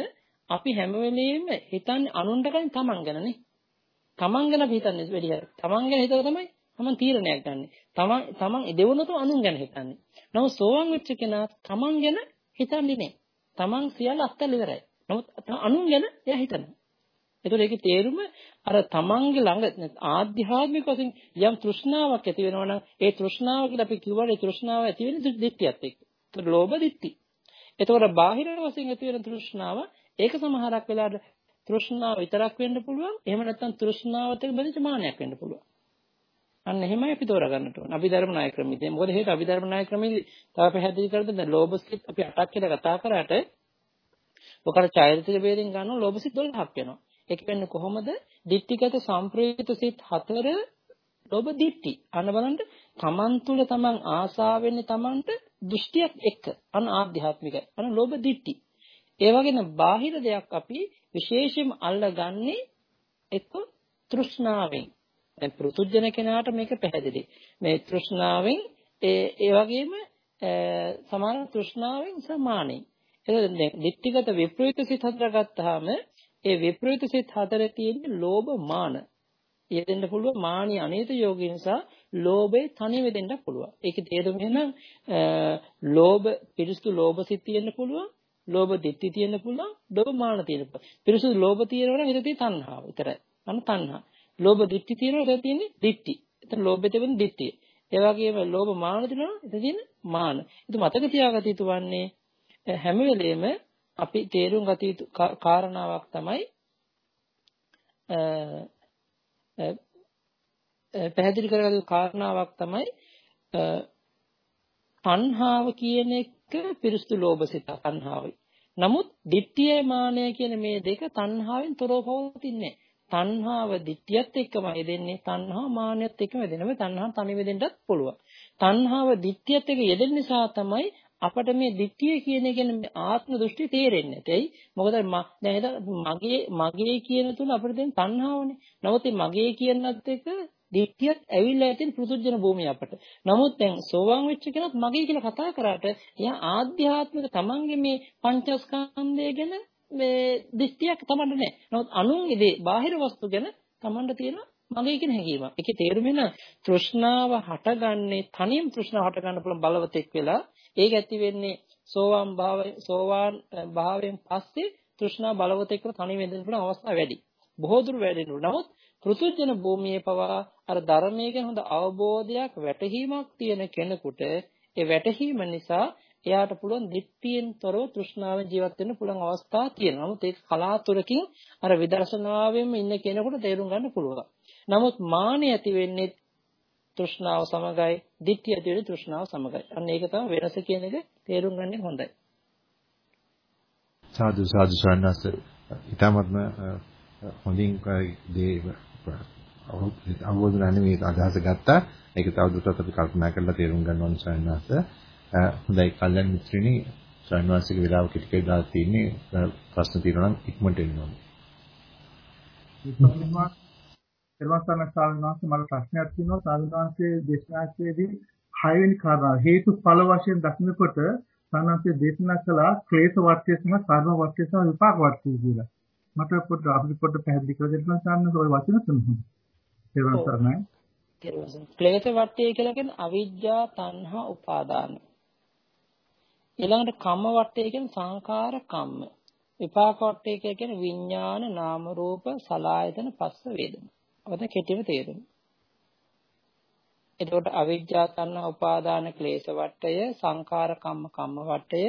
අපි හැම වෙලෙම හිතන්නේ අනුන්ට ගන්න තමන් ගැනනේ. තමන් ගැන අපි හිතන්නේ වැඩි හරි. තමන් ගැන හිතලා තමයි තමන් තීරණයක් ගන්නෙ. තමන් තමන් දෙවනතු අනුන් ගැන හිතන්නේ. නමුත් සෝවන් වෙච්ච කෙනා තමන් ගැන හිතන්නේ නෑ. තමන් සියල්ල අත්හැරලා ඉවරයි. නමුත් අනුන් ගැන එයා හිතනවා. ඒතකොට ඒකේ තේරුම අර තමන්ගේ ළඟ ආධ්‍යාත්මික වශයෙන් යම් තෘෂ්ණාවක් ඇති වෙනවා නම් ඒ තෘෂ්ණාව කියලා අපි කිව්වට ඒ තෘෂ්ණාව ඇති වෙන්නේ දිට්ඨියත් එක්ක. ඒතකොට ලෝභ දිට්ඨි. ඒතකොට බාහිර වශයෙන් ඇති වෙන තෘෂ්ණාව ඒක සමහරක් වෙලාවට තෘෂ්ණාව විතරක් වෙන්න පුළුවන්. එහෙම නැත්නම් තෘෂ්ණාවත් එක්ක බැඳිච්ච මානයක් වෙන්න පුළුවන්. අන්න එහෙමයි අපි තෝරගන්නට ඕන. අභිධර්ම නාය ක්‍රමයේ. මොකද හේතුව අභිධර්ම නාය ක්‍රමයේ තව පැහැදිලි කරද්දී දැන් ලෝභ සිත් අපි 8ක් කියලා කතා කරාට ඔකට චෛතසික වේදෙන් ගන්නවා ලෝභ සිත් 12ක් වෙනවා. ඒක වෙන්නේ කොහොමද? ditthිගත සම්ප්‍රයුක්ත සිත් හතර ලෝභ ditthි. අන්න බලන්න තමන් තුල තමන් ආසාවෙන්නේ තමන්ට දෘෂ්ටියක් එක්ක. අන්න ආධ්‍යාත්මිකයි. අන්න ලෝභ ditthි. ඒ වගේම බාහිර දෙයක් අපි විශේෂයෙන්ම අල්ලගන්නේ එක්ක තෘෂ්ණාවෙන්. දැන් පෘතුජන කෙනාට මේක පැහැදිලි. මේ තෘෂ්ණාවෙන් ඒ ඒ වගේම සමාන තෘෂ්ණාවෙන් සමානයි. එතකොට ditthිගත විප්‍රයුක්ත සිත් හතර ගත්තාම ඒ විප්‍රයුක්ත සිත් හතරේ තියෙන ලෝභ මාන. යෙදෙන්න පුළුවන් මානිය අනේත යෝගී නිසා ලෝභේ තනි වෙදෙන්න පුළුවන්. ඒකේ තේරුම එහෙනම් ලෝභ පිරිසුදු ලෝභ සිත් තියෙන්න පුළුවන්. ලෝභ ditthi තියෙන්න පුළුවන්. ලෝභ මාන තියෙන්න පුළුවන්. පිරිසුදු ලෝභ තියෙනවා නම් හිතේ තණ්හාව විතරයි. අන්න තණ්හා. ලෝභ ditthi තියෙනවා ඒක තියෙන්නේ ditthi. එතන ලෝභය තිබෙන ditthi. ඒ වගේම ලෝභ මාන තියෙනවා ඒක තියෙන්නේ මාන. ඒක මතක තියාගත යුතු වන්නේ හැම වෙලෙම අපි තේරුම් ගත යුතු කාරණාවක් තමයි පැහැදිලි කරගත යුතු කාරණාවක් තමයි තණ්හාව කියන එක පිරිසුදු ලෝභසිත තණ්හාවයි. නමුත් ditthiyai මානය කියන මේ දෙක තණ්හාවෙන් තොරව පවතින්නේ තණ්හාව ditthiyත් එක්කම යෙදෙන්නේ තණ්හා මානයත් එක්කම යෙදෙනවා. තණ්හා තනි වෙදෙන්නත් පුළුවන්. තණ්හාව ditthiyත් එක්ක යෙදෙන නිසා තමයි අපට මේ දිට්ඨිය කියන එක මේ ආත්ම දෘෂ්ටි තේරෙන්නේ නැtei මොකද දැන් මගේ මගේ කියන තුන අපිට දැන් තණ්හාවනේ. නමුත් මගේ කියනත් එක දිට්ඨියත් ඇවිල්ලා ඇතින් පෘතුජන භූමිය අපට. නමුත් දැන් සෝවාන් වෙච්ච කෙනත් මගේ කියලා කතා කරාට එයා ආධ්‍යාත්මික තමන්ගේ මේ පංචස්කන්ධය ගැන මේ දෘෂ්ටියක් තමන්ට නැහැ. නමුත් අනුන්ගේ දේ බාහිර වස්තු ගැන තමන්ට තියෙන මගේ කියන හැඟීම. ඒකේ තේරුම වෙන තෘෂ්ණාව හටගන්නේ තනියම තෘෂ්ණාව හටගන්න පුළුවන් බලවතෙක් වෙලා ඒක ඇති වෙන්නේ සෝවාන් භාවය සෝවාන් භාවයෙන් පස්සේ තෘෂ්ණා බලවතෙක්ව තනි වෙන්න පුළුවන් අවස්ථා වැඩි. බොහෝ දුර වැඩෙනු. නමුත් පෘථුජන භූමියේ පවා අර ධර්මයේ ගැන හොඳ අවබෝධයක් වැටහීමක් තියෙන කෙනෙකුට ඒ වැටහීම නිසා එයාට පුළුවන් දිට්ඨියෙන් තොරව තෘෂ්ණාවෙන් ජීවත් වෙන්න පුළුවන් අවස්ථා තියෙනවා. නමුත් ඒක කලාතුරකින් අර විදර්ශනාවෙම ඉන්න කෙනෙකුට තේරුම් ගන්න පුළුවන්. නමුත් මානෙ ඇති වෙන්නේ තෘෂ්ණාව සමගයි, ditthිය ඇති වෙන්නේ තෘෂ්ණාව සමගයි. අන්න ඒක තමයි වෙනස කියන එක තේරුම් ගන්න හොඳයි. සාදු සාදු සන්නස් ඊටමත්ම හොඳින් දේ අවබෝධනන්නේ මේ අදහස ගත්තා. ඒක තවදුරටත් අපි කල්පනා කරලා තේරුම් ගන්න ඕන සන්නස්. හොඳයි කල්යන මිත්‍රණි සන්නස්ගේ වෙලාව කිටි කෙල් දාලා තියෙන්නේ ප්‍රශ්න තියෙනවා නම් ඉක්මනට එන්න ඕනේ. සර්වස්තන ස්වාමීන් වහන්සේ මට ප්‍රශ්නයක් තියෙනවා ස්වාමීන් වහන්සේ දේශනාකේදී හයවෙනි කාරණා හේතුඵල වශයෙන් දක්නකොට සානන්සේ දේශනා කළා ක්ලේශ වර්ගය සහ කර්ම වර්ගය සහ විපාක වර්ගය කියලා. මට පොඩ්ඩක් අපිට පොඩ්ඩක් පැහැදිලි කර දෙන්න සානන්ස ඔය වචන තුනක්. සර්වස්තරණයි. ක්ලේශ වර්ගය කියලා කියන්නේ අවිජ්ජා තණ්හා උපාදාන. ඊළඟට කම්ම වර්ගය කියන්නේ සංඛාර කම්ම. විපාක වර්ගය කියන්නේ විඥාන නාම රූප සලායතන පස්ස වේදනා. ඔතන කෙටිම තේරුම. එතකොට අවිජ්ජා තණ්හා උපාදාන ක්ලේශ වට්ටය සංඛාර කම්ම කම්ම වට්ටය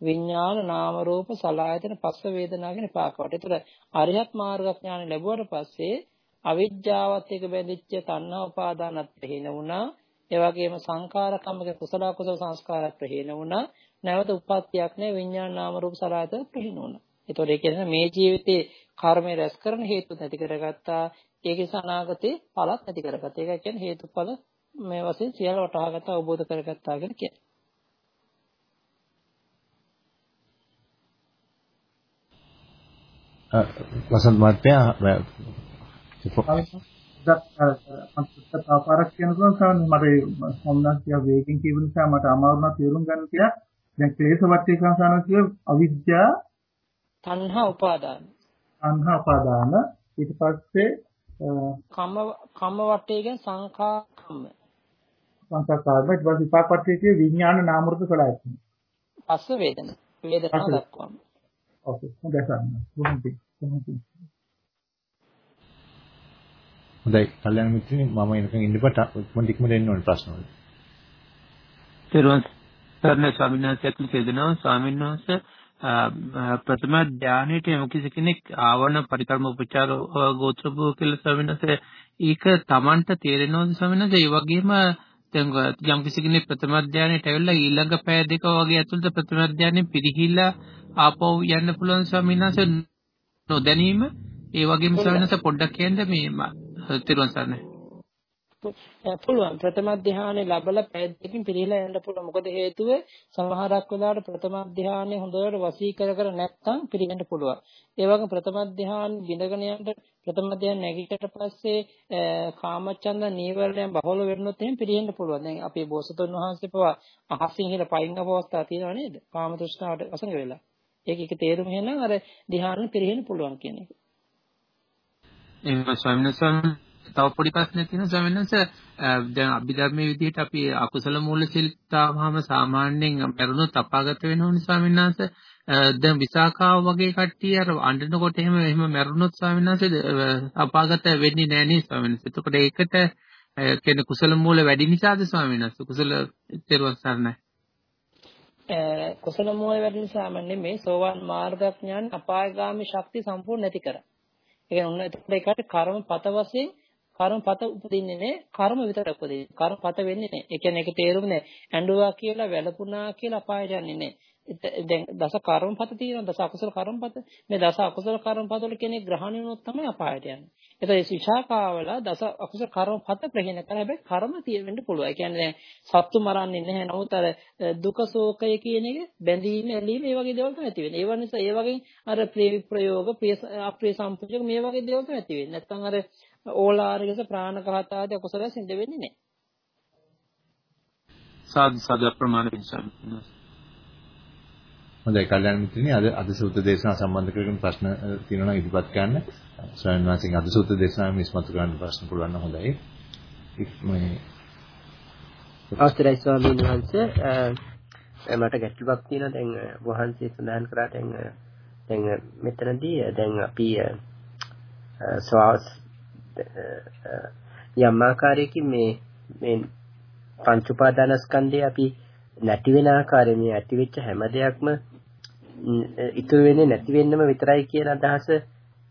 විඥාන නාම රූප සලආයතන පස්ස වේදනා කියන පාක වට්ටය. එතකොට අරිහත් මාර්ගඥාන ලැබුවට පස්සේ අවිජ්ජාවත් එක්ක බැඳිච්ච තණ්හා උපාදානත් ප්‍රහීන වුණා. ඒ වගේම සංඛාර කම්මක කුසල කුසල සංස්කාරත් ප්‍රහීන වුණා. නැවත උප්පත්තියක් නෑ විඥාන නාම රූප සලආයතන ප්‍රහීන වුණා. එතකොට ඒ කියන්නේ මේ ජීවිතේ කර්මය රැස් කරන හේතු නැති කරගත්තා ඒක නිසා අනාගතේ ඵලත් ඇති කරගත්තා. ඒක කියන්නේ හේතුඵල මේ වශයෙන් සියල්ල වටහාගත්තා අවබෝධ කරගත්තා කියන කියන්නේ. වසන්ත මහත්තයා පාරක් කියනකොට තමයි මට සම්මාසිය වේගෙන් කියපු නිසා මට අමාරුණා තේරුම් ගන්න කියලා දැන් ක්ලේශ වට්ටේ සංසාරන කිය අවිද්‍යා තණ්හා උපාදාන තණ්හා උපාදාන ඊට පස්සේ කම්ම කම්ම වටේ කියන සංඛා කම්ම. සංඛා කර්ම ඊට පස්සේ විපාක වටේ කිය විඥාන නාම රූප කලයි. පස්ස වේදන. වේදනාව දක්වන්න. ඔකේ. හොඳයි සන්න. හොඳයි. හොඳයි. කල්‍යාණ මිත්‍රනි මම එනකන් ඉන්නකොට ඉක්මනට ඉක්මනට එන්න ඕනේ ප්‍රශ්න වල. තෙරුවන් සරණයි ස්වාමීන් වහන්සේ අත්ම කියනවා ස්වාමීන් වහන්සේ ප්‍රථම ධානයේට යම් කිසි කෙනෙක් ආවන පරිකර්ම උපචාර ගෝත්‍රභව කියලා ස්වාමිනසේ ඒක Tamanට තේරෙනවද ස්වාමිනසේ? ඒ වගේම දැන් යම් කිසි කෙනෙක් ප්‍රථම ධානයේට ඇවිල්ලා ඊළඟ පැය දෙක වගේ ඇතුළත ප්‍රථම ධානයේ පිරිහිලා ආපහු යන්න පුළුවන් ස්වාමිනසේ නොදැනීම? ඒ වගේම ස්වාමීන් වහන්සේ පොඩ්ඩක් කියන්න මේ තිරුවන් සරණයි. පුළුවන්. ප්‍රථම ධානය ලැබලා පැය දෙකකින් පිළිහිලා යන්න පුළුවන්. මොකද හේතුව සමහරක් වෙලාවට ප්‍රථම ධානය හොඳට වසී කර කර නැත්නම් පිළිගන්න පුළුවන්. ඒ වගේම ප්‍රථම ධානය බිඳගෙන යන්න ප්‍රථම ධානය නැගිටට පස්සේ කාමචන්ද නීවරණයන් බහුල වෙනොත් එහෙම පිළිහෙන්න පුළුවන්. දැන් අපේ බෝසතුන් වහන්සේ පවා අහසින් හිර පයින් අවස්ථා තියෙනව නේද? කාම තෘෂ්ණාවට වසඟ වෙලා. ඒක එක තේරුම එහෙනම් අර ධානය පිළිහෙන්න පුළුවන් කියන එක. එහෙනම් ස්වාමීන් වහන්සේ තව පොඩි ප්‍රශ්නයක් තියෙනවා ස්වාමීන් වහන්සේ දැන් අභිධර්මයේ විදිහට අපි අකුසල මූල සිල්තාවම සාමාන්‍යයෙන් මරුණොත් අපාගත වෙනවනේ ස්වාමීන් වහන්සේ දැන් විසාකාව වගේ කට්ටිය අර අඬනකොට එහෙම එහෙම මරුණොත් ස්වාමීන් වහන්සේ අපාගත වෙන්නේ නැහැ නේ ස්වාමීන් වහන්සේ. එතකොට ඒකට කියන්නේ කුසල මූල වැඩි නිසාද ස්වාමීන් වහන්සේ? කුසල ඊතරුවක් සරණයි. කුසල මූල වැඩි නිසාම නෙමෙයි සෝවාන් මාර්ගඥාන අපායගාමී ශක්තිය සම්පූර්ණ නැති කරා. ඒ කියන්නේ ඔන්න එතකොට ඒකට කර්ම පත වශයෙන් කර්මපත උපදින්නේ නැහැ කර්ම විතරක් උපදින්නේ. කර්මපත වෙන්නේ නැහැ ඒ කියන්නේ ඒක තේරුම නැහැ ඇඬුවා කියලා වැළපුණා කියලා අපායට යන්නේ නැහැ දැන් දස කර්මපත තියෙනවා. දස අකුසල කර්මපත මේ දස අකුසල කර්මපත වල කෙනෙක් ග්‍රහණය වුණොත් තමයි අපායට යන්නේ. එතකොට මේ විශාකාවල දස අකුසල කර්මපත ප්‍රහීන කරලා හැබැයි කර්ම තියෙන්න පුළුවන්. ඒ කියන්නේ දැන් සත්තු මරන්නේ නැහැ. නමුත් අර දුක ශෝකය කියන එක බැඳීම ඇලීම ඒ වගේ දේවල් තමයි ඇති වෙන්නේ ඒ නිසා ඒ වගේ අර ප්‍රිය ප්‍රයෝග ප්‍රිය අප්‍රිය සම්පූර්ණ මේ වගේ දේවල් තමයි ඇති වෙන්නේ නැත්නම් අර ඕලාරිකස ප්‍රාණඝාත ආදී අකුසල සිද්ධ වෙන්නේ නැහැ. සාදු සාදු ප්‍රමාණ විශ්වාස. හොඳයි කල්‍යාණ මිත්‍රනි අද අද සූත්‍ර දේශනාව සම්බන්ධ කරගෙන ප්‍රශ්න තියෙනවා නම් ඉදිරිපත් කරන්න. ස්වාමීන් වහන්සේගෙන් අද සූත්‍ර දේශනාවෙන් ඉස්මතු කරන්න ප්‍රශ්න පුළුවන් නම් හොඳයි. මේ අවස්ථරයි ස්වාමීන් වහන්සේ මට ගැටලුවක් තියෙනවා දැන් වහන්සේ සඳහන් කරා දැන් දැන් මෙතනදී දැන් අපි යම් ආකාරයකින් මේ මේ පංච උපාදානස්කන්ධය අපි නැති වෙන ආකාරය මේ ඇති වෙච්ච හැම දෙයක්ම ඉතුරු වෙන්නේ නැති වෙන්නම විතරයි කියන අදහස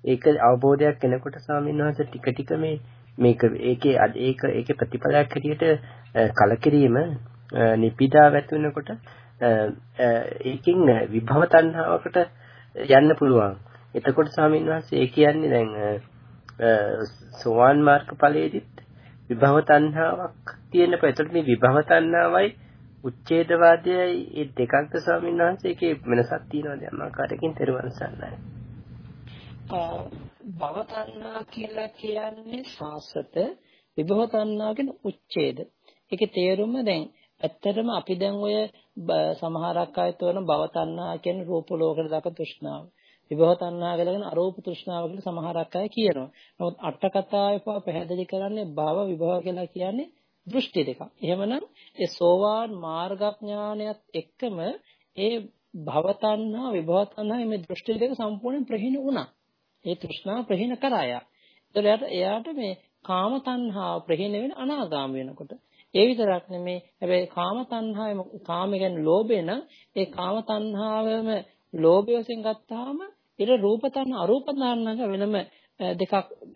ඒක අවබෝධයක් එනකොට ස්වාමීන් වහන්සේ ටික ටික මේ මේක ඒකේ ඒක ඒකේ ප්‍රතිඵලයක් හැටියට කලකිරීම නිපිදා වැටෙනකොට ඒකින් විභව තණ්හාවකට යන්න පුළුවන්. එතකොට ස්වාමීන් වහන්සේ ඒ කියන්නේ දැන් සෝවාන් මාර්ග ඵලයේදීත් විභව තණ්හාවක් තියෙනකොට එතකොට මේ විභව තණ්හාවයි උච්ඡේදවාදයයි ඒ දෙකක්ද ස්වාමීන් වහන්සේ ඒකේ වෙනසක් තියෙනවද යම් ආකාරයකින් තේරුවන් සන්නයි. භව තණ්හා කියලා කියන්නේ සාසත විභව තණ්හා කියන උච්ඡේද. ඒකේ තේරුම දැන් ඇත්තටම අපි දැන් ඔය සමහරක් අය තෝරන භව තණ්හා කියන්නේ රූප ලෝකවල දක තෘෂ්ණාව. විභව තණ්හා කියලා කියන අරූප තෘෂ්ණාව කියලා සමහරක් අය කියනවා. නමුත් අට කතාවේ පව පැහැදිලි කරන්නේ භව විභව කියලා කියන්නේ දෘෂ්ටි දෙකක්. එහෙමනම් ඒ සෝවාන් මාර්ගඥානයත් එක්කම ඒ භව තණ්හා විභව තණ්හා මේ දෘෂ්ටි දෙක සම්පූර්ණයෙන් ප්‍රහීන වුණා. ඒ තෘෂ්ණාව ප්‍රහීන කරා යා. ඒතකොට එයාට මේ කාම තණ්හාව ප්‍රහීන වෙන අනාගාමී වෙනකොට ඒ විතරක් නෙමේ හැබැයි කාම තණ්හාවේ කාම කියන්නේ ලෝභය නම් ඒ කාම තණ්හාවම ලෝභය වශයෙන් ගත්තාම ඊට රූප තණ්හ අරූප තණ්හ වෙනම දෙකක්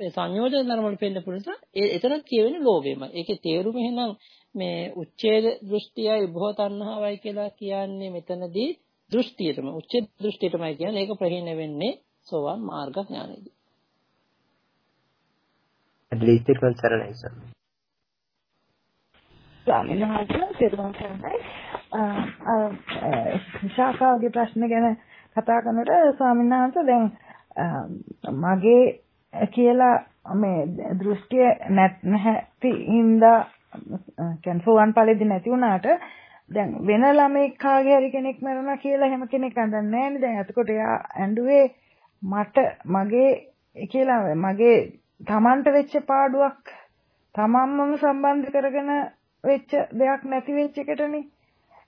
සංයෝජන ධර්ම වල පෙන්න පුළුවන් නිසා එතන කියවෙන්නේ ලෝභයමයි. ඒකේ තේරුම එහෙනම් මේ උච්ඡේද දෘෂ්ටියයි භව තණ්හාවයි කියලා කියන්නේ මෙතනදී දෘෂ්ටියටම උච්ඡේද දෘෂ්ටියටමයි කියන්නේ ඒක ප්‍රහීන වෙන්නේ සෝවාන් මාර්ග ඥානෙදී. අදලිස්තර කන්සරණයි සර්. ස්වාමීන් වහන්සේ සරණයි. ශාඛාවගේ ප්‍රශ්න ගැන කතා කරනකොට ස්වාමීන් වහන්සේ දැන් මගේ කියලා මේ දෘෂ්ටිය නැති හින්දා කියන්නේ සෝවන් ඵලෙදි නැති වුණාට දැන් වෙන ළමෙක් කාගේ හරි කෙනෙක් මරනවා කියලා එහෙම කෙනෙක් අඳන්නේ නැහැ දැන් එතකොට එයා ඇඬුවේ මට මගේ කියලා මගේ Tamanට වෙච්ච පාඩුවක් තමන්මම සම්බන්ධ කරගෙන වෙච්ච දෙයක් නැති වෙච්ච එකටනේ.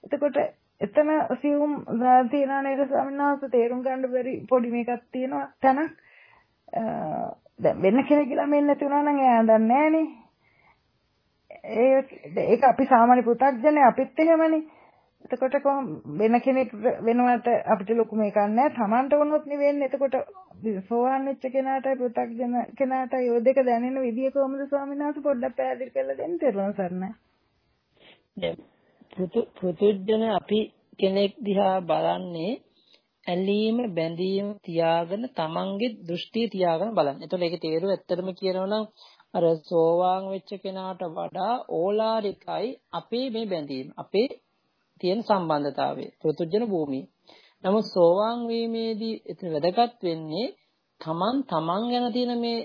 එතකොට එතන සියුම් තියනා නේද ස්වාමීන් වහන්සේ තේරුම් ගන්න බැරි පොඩි මේකක් තියෙනවා තැනක් දැන් වෙන කෙනෙක් කියලා මෙන්න නැති වුණා නම් එයා දන්නේ නැහනේ. ඒක අපි සාමාන්‍ය පු탁ජනේ අපිත් එහෙමනේ. එතකොට කොහොම වෙන කෙනෙක් වෙනවට අපිට ලොකු මේකක් නැහැ. Tamanට වුණොත් නෙවෙන්නේ. එතකොට සෝවාන් වෙච්ච කෙනාටයි පු탁ජන කෙනාටයි ඔය දෙක දැනෙන විදිය කොහොමද ස්වාමීන් වහන්සේ පොඩ්ඩක් පැහැදිලි කරලා දෙන්න තේරුම් සරණයි. දැන් පුතුජන අපි කෙනෙක් දිහා බලන්නේ ඇලීම බැඳීම තියාගෙන තමන්ගේ දෘෂ්ටිය තියාගෙන බලන්න. එතකොට ඒකේ තේරුව ඇත්තටම කියනවා නම් අර සෝවාන් වෙච්ච කෙනාට වඩා ඕලාරිකයි අපේ මේ බැඳීම. අපේ තියෙන සම්බන්ධතාවය. පෘතුජන භූමිය. නමුත් සෝවාන් වීමේදී එතන වැදගත් වෙන්නේ තමන් තමන් ගැන තියෙන මේ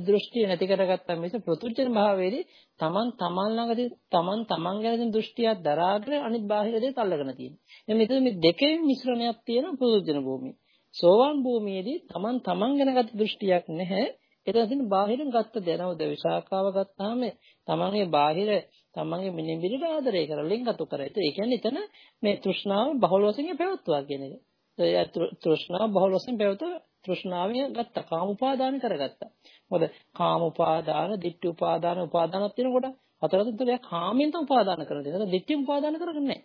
දෘෂ්ටිය නැති කරගත්තා මිස පෘතුජන භාවයේදී තමන් තමන් ළඟදී තමන් තමන් ගැන තියෙන දෘෂ්ටියක් දරාගෙන අනිත් බාහිර දේ තල්ලගෙන තියෙනවා. එහෙනම් මෙතන මේ දෙකේ මිශ්‍රණයක් තියෙන පෘතුජන භූමිය. සෝවාන් භූමියේදී තමන් තමන් ගැන ගත දෘෂ්ටියක් නැහැ. එතන බාහිරින් ගත්ත දැනවද විශාකාව ගත්තාම තමන්ගේ බාහිර තමන්ගේ මිනිබිරිට ආදරය කරලා ලින්ගතු කරා. ඒ කියන්නේ එතන මේ තෘෂ්ණාව බහුල වශයෙන් පැවතුවා කියන එක. ඒ තෘෂ්ණාව බහුල වශයෙන් පැවතුව තෘෂ්ණාවෙන් ගත්තා. කාම උපාදාන කරගත්තා. මොකද කාම උපාදාන, ditthi උපාදාන, උපාදානක් තියෙනකොට හතරෙන් තුනක් කාමෙන් තමයි උපාදාන කරන්නේ. ඒක ditthi උපාදාන කරගන්නේ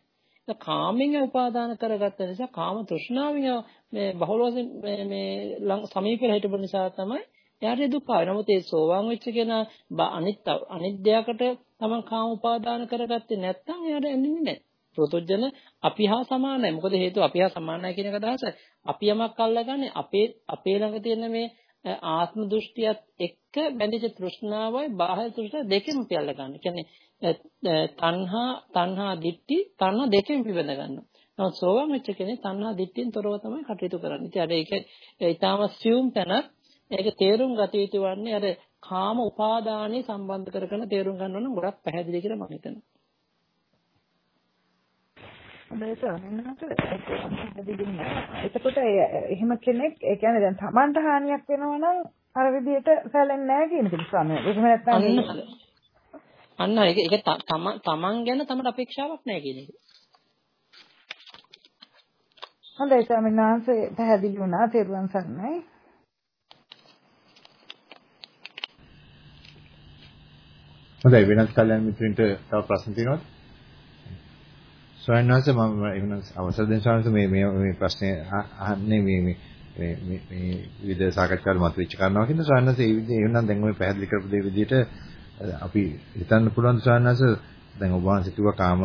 නැහැ. කාමෙන් උපාදාන කරගත්ත නිසා කාම තෘෂ්ණාවෙන් මේ බහුල වශයෙන් මේ මේ සමීපෙල හිටපු නිසා තමයි එයාට දුක ආවේ. නමුත් ඒ සෝවාන් වෙච්ච කෙනා අනිත් අනිත් දෙයකට තමන් කාම උපාදාන කරගත්තේ නැත්නම් එයාට එන්නේ නැහැ. ප්‍රොතොජන අපි හා සමානයි. මොකද හේතුව අපි හා සමානයි කියන එක අදහස. අපි යමක් අල්ලගන්නේ අපේ අපේ ළඟ තියෙන මේ ආත්ම දෘෂ්ටියත් එක්ක බැඳිච්ච තෘෂ්ණාවයි බාහිර තෘෂ්ණාව දෙකෙන් අපි අල්ලගන්නේ. කියන්නේ තණ්හා තණ්හා දිට්ටි තණ්හා දෙකෙන් පිබඳ ගන්නවා. නමුත් සෝවාන් වෙච්ච කෙනේ තණ්හා දිට්ඨියෙන් තොරව තමයි කටයුතු කරන්නේ. ඉතින් අර ඒක ඊටාම සියුම් තැනක් ඒක තේරුම් ගත යුතු වන්නේ අර කාම උපාදානෙ සම්බන්ධ කරගෙන තේරුම් ගන්න නම් ගොඩක් පැහැදිලි කියලා මම හිතනවා. එතකොට එහෙම කෙනෙක් ඒ කියන්නේ දැන් Tamanට හානියක් වෙනවා නම් අර විදිහට සැලෙන්නේ නැහැ කියන එක ස්වාමීනි. එහෙම නැත්නම් අන්න ඒක ඒක තමන් ගැන තමට අපේක්ෂාවක් නැහැ කියන එක. හොඳයි ස්වාමීන් වහන්සේ පැහැදිලි වුණා තේරුවන් සරණයි. හොඳයි වෙනත් කල්යනා මිත්‍රින්ට තව ප්‍රශ්න තියෙනවද? ස්වාමීන් වහන්සේ මම එහෙනම් අවසර දෙන්න ස්වාමීන් මේ මේ මේ ප්‍රශ්නේ අහන්නේ මේ මේ මේ මේ මේ විවිධ සාකච්ඡාවල මතුවෙච්ච කාරණාවක් හින්දා ස්වාමීන් වහන්සේ ඒ විදිහේ එහෙනම් දැන් ඔය පැහැදිලි කරපු දේ විදිහට අපි හිතන්න පුළුවන් ස්වාමීන් වහන්සේ දැන් ඔබ වහන්සේ කිව්වා කාම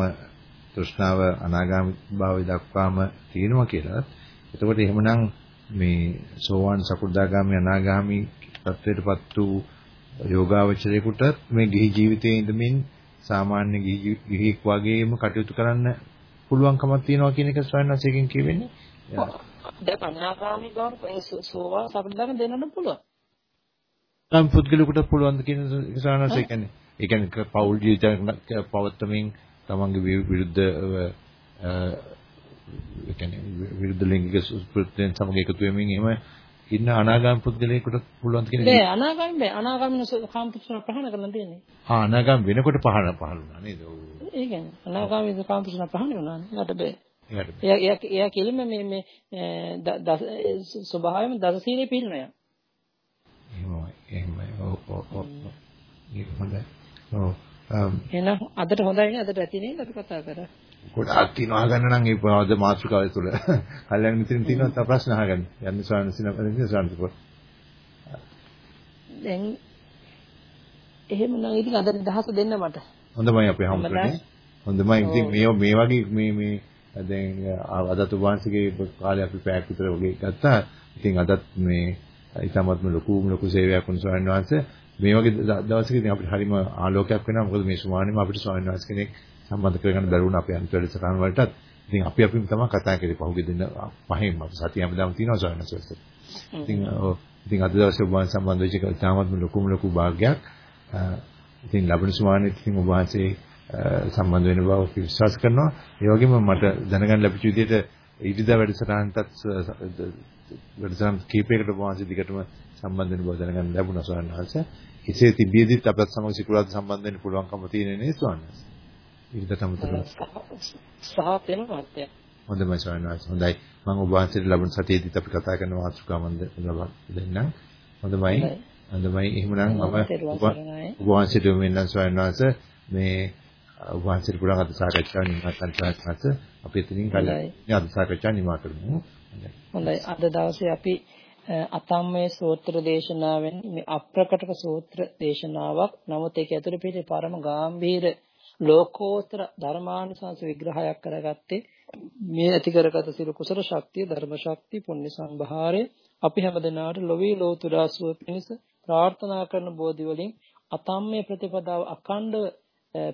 තෘෂ්ණාව අනාගාමී භාවය දක්වාම තියෙනවා කියලා. එතකොට එහෙමනම් මේ සෝවාන් සකු르දාගාමී අනාගාමී තත්වයටපත් වූ යෝගාවචරයෙකුට මේ ගිහි ජීවිතයේ ඉඳමින් සාමාන්‍ය ගිහිෙක් වගේම කටයුතු කරන්න පුළුවන්කමක් තියෙනවා කියන එක ස්වයංවසයෙන් කියවෙන්නේ. දැන් අනාගාමී බව සෝවා සකදාන දෙන්නත් පුළුවන්. නම් පුද්ගලෙකුට පුළුවන් කියන ස්වයංවසය කියන්නේ ඒ කියන්නේ පෞල් ජීවිතයක් පවත්වමින් තමන්ගේ විරුද්ධ ඒ කියන්නේ විරුද්ධ ලිංගික ස්පෘහයෙන් සමග එකතු වෙමින් එහෙම ඉන්න අනාගාමී පුද්ගලයෙකුට පුළුවන් කියන බෑ අනාගාමී බෑ අනාගාමී කාමපුත්‍රන ප්‍රහාණ කරන්න දෙන්නේ. ආ අනාගාමී වෙනකොට පහළ පහළ වුණා නේද? ඒ කියන්නේ අනාගාමී කාමපුත්‍රන ප්‍රහාණ වුණා නේ. ඊට බෑ. එයා එයා එයා කෙලින්ම මේ මේ ස්වභාවයෙන්ම දසසීලේ පිළිනය. එහෙමයි එහෙමයි ඔව් ඔව් ඔව්. ඒක හොඳයි. ඔව්. එහෙනම් අදට හොඳයි නේ අදට ඇති නේද අපි කතා කරා. ගොඩාක් තියෙනවා අහගන්න නම් ඒ පොද මාතෘකාව තුළ කල්යනා මිත්‍රින් තියෙනවා තව ප්‍රශ්න අහගන්න. යන්න ස්වාමීන් වහන්සේ ස්වාමීන් දැන් එහෙමනම් ඉතින් අද නිදහස දෙන්න මට. හොඳමයි අපේ හැමෝටම. හොඳමයි ඉතින් මේ මේ වගේ මේ මේ දැන් අදත් වංශිකේ කාලේ අපි පැයක් විතර වගේ ගත්තා. ඉතින් අදත් මේ ඊටමත්ම ලොකු ලොකු සේවයක් වුණ ස්වාමීන් වහන්සේ මේ වගේ දවසකදී අපිට හරිම ආලෝකයක් වෙනවා. මොකද මේ සුමානෙම අපිට ස්වාමීන් වහන්සේ කෙනෙක් සම්බන්ධ කරගන්න බැරි වුණා අපේ අනිත් වැඩසටහන් වලටත්. ඉතින් අපි අපිම තමයි කතා කරේ පහුගිය දින පහෙන් අපි සතිය හැමදාම තියෙනවා ස්වාමීන් වහන්සේ. ඉතින් ඉතින් අද දවසේ ඔබ වහන්සේ සම්බන්ධ වෙච්ච එක ඉතාමත්ම ලොකුම ලොකු භාග්යක්. ඉතින් ලබන සුමානෙත් ඉතින් ඔබ වහන්සේ සම්බන්ධ වෙන බව අපි විශ්වාස කරනවා. ඒ වගේම මට දැනගන්න ලැබිච්ච විදිහට ඉදිරියදා වැඩසටහනටත් වැඩසටහන් කීපයකට වහන්සේ දිගටම සම්බන්ධ වෙන බව දැනගන්න ලැබුණා ස්වාමීන් වහන්සේ. එසේ තිබියදිත් අපත් සමග සිකුරාද සම්බන්ධ වෙන්න පුළුවන්කම තියෙන නේ ස්වාමීන් වහන්සේ. ඊට අමතරව සහ වෙනවා අත්‍ය. හොඳයි ස්වාමීන් වහන්සේ. හොඳයි. මම ඔබ වහන්සේට ලැබුණ සතියේදීත් අපි කතා කරන මාතෘකාව මම ලබා දෙන්නම්. හොඳයි. හොඳයි. එහෙමනම් මම වහන්සේට මෙන්නම් ස්වාමීන් වහන්සේ මේ වහන්සේට පුරා අද සාකච්ඡාව නිමා කරන්නත් අපි එතනින් කලින් අද සාකච්ඡාව නිමා කරමු. හොඳයි. අද දවසේ අපි අතම්මේ සූත්‍ර දේශනාවෙන් මේ අප්‍රකටක සූත්‍ර දේශනාවක් නමුත් ඒක ඇතුළේ පිටේ පරම ගාම්භීර ලෝකෝත්තර ධර්මානුසංස විග්‍රහයක් කරගත්තේ මේ ඇති කරගත සියලු කුසල ශක්තිය ධර්ම ශක්තිය පුණ්‍ය සම්භාරය අපි හැමදෙනාට ලොවේ ලෝතුරා සුව පිණිස ප්‍රාර්ථනා කරන බෝධි වලින් අතම්මේ ප්‍රතිපදාව අඛණ්ඩව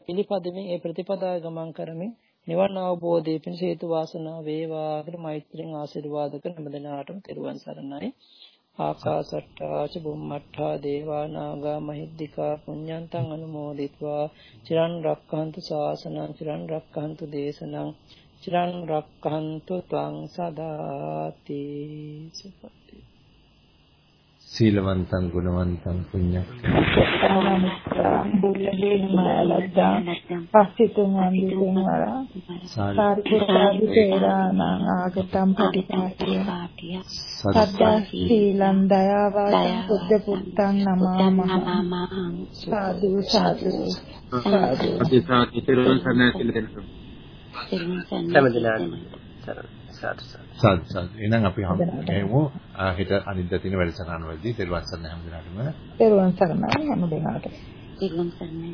පිළිපදමින් ඒ ප්‍රතිපදාව ගමන් කරමින් නිවන් අවබෝධයේ පිණිස හේතු වාසනා වේවා කියලා මෛත්‍රියෙන් ආශිර්වාද කරන හැම දිනාටම තෙරුවන් සරණයි. ආකාසට්ටා ච බුම්මට්ටා දේවා නාග මහිද්దికා පුඤ්ඤන්තං අනුමෝදිත्वा චිරන් රක්ඛන්තු ශාසනං චිරන් රක්ඛන්තු දේශනං චිරන් රක්ඛන්තු ත්වං සදාති සුපති. සීලවන්තං ගුණවන්තං පුඤ්ඤක් පස්සිතුන් වන්දිතෙන් වරා සාරිපුත්‍රාදි තේරාණං ආගතම් පටිපාටිය සද්දා සීලං දයාවාදං බුද්ධ පුත්තං නමාමහං සාදු සාදු සාදු අපි සාදු තිරුවන් සරණයි කියලා දෙන්න. හැමදෙනාටම සරණ සාදු සාදු සාදු. එහෙනම් අපි හැමෝම හෙට අනිද්දා තියෙන වැඩසටහන වලදී තෙරුවන් සරණ හැමදෙනාටම. තෙරුවන් සරණයි හැමදෙනාටම. තෙරුවන් සරණයි.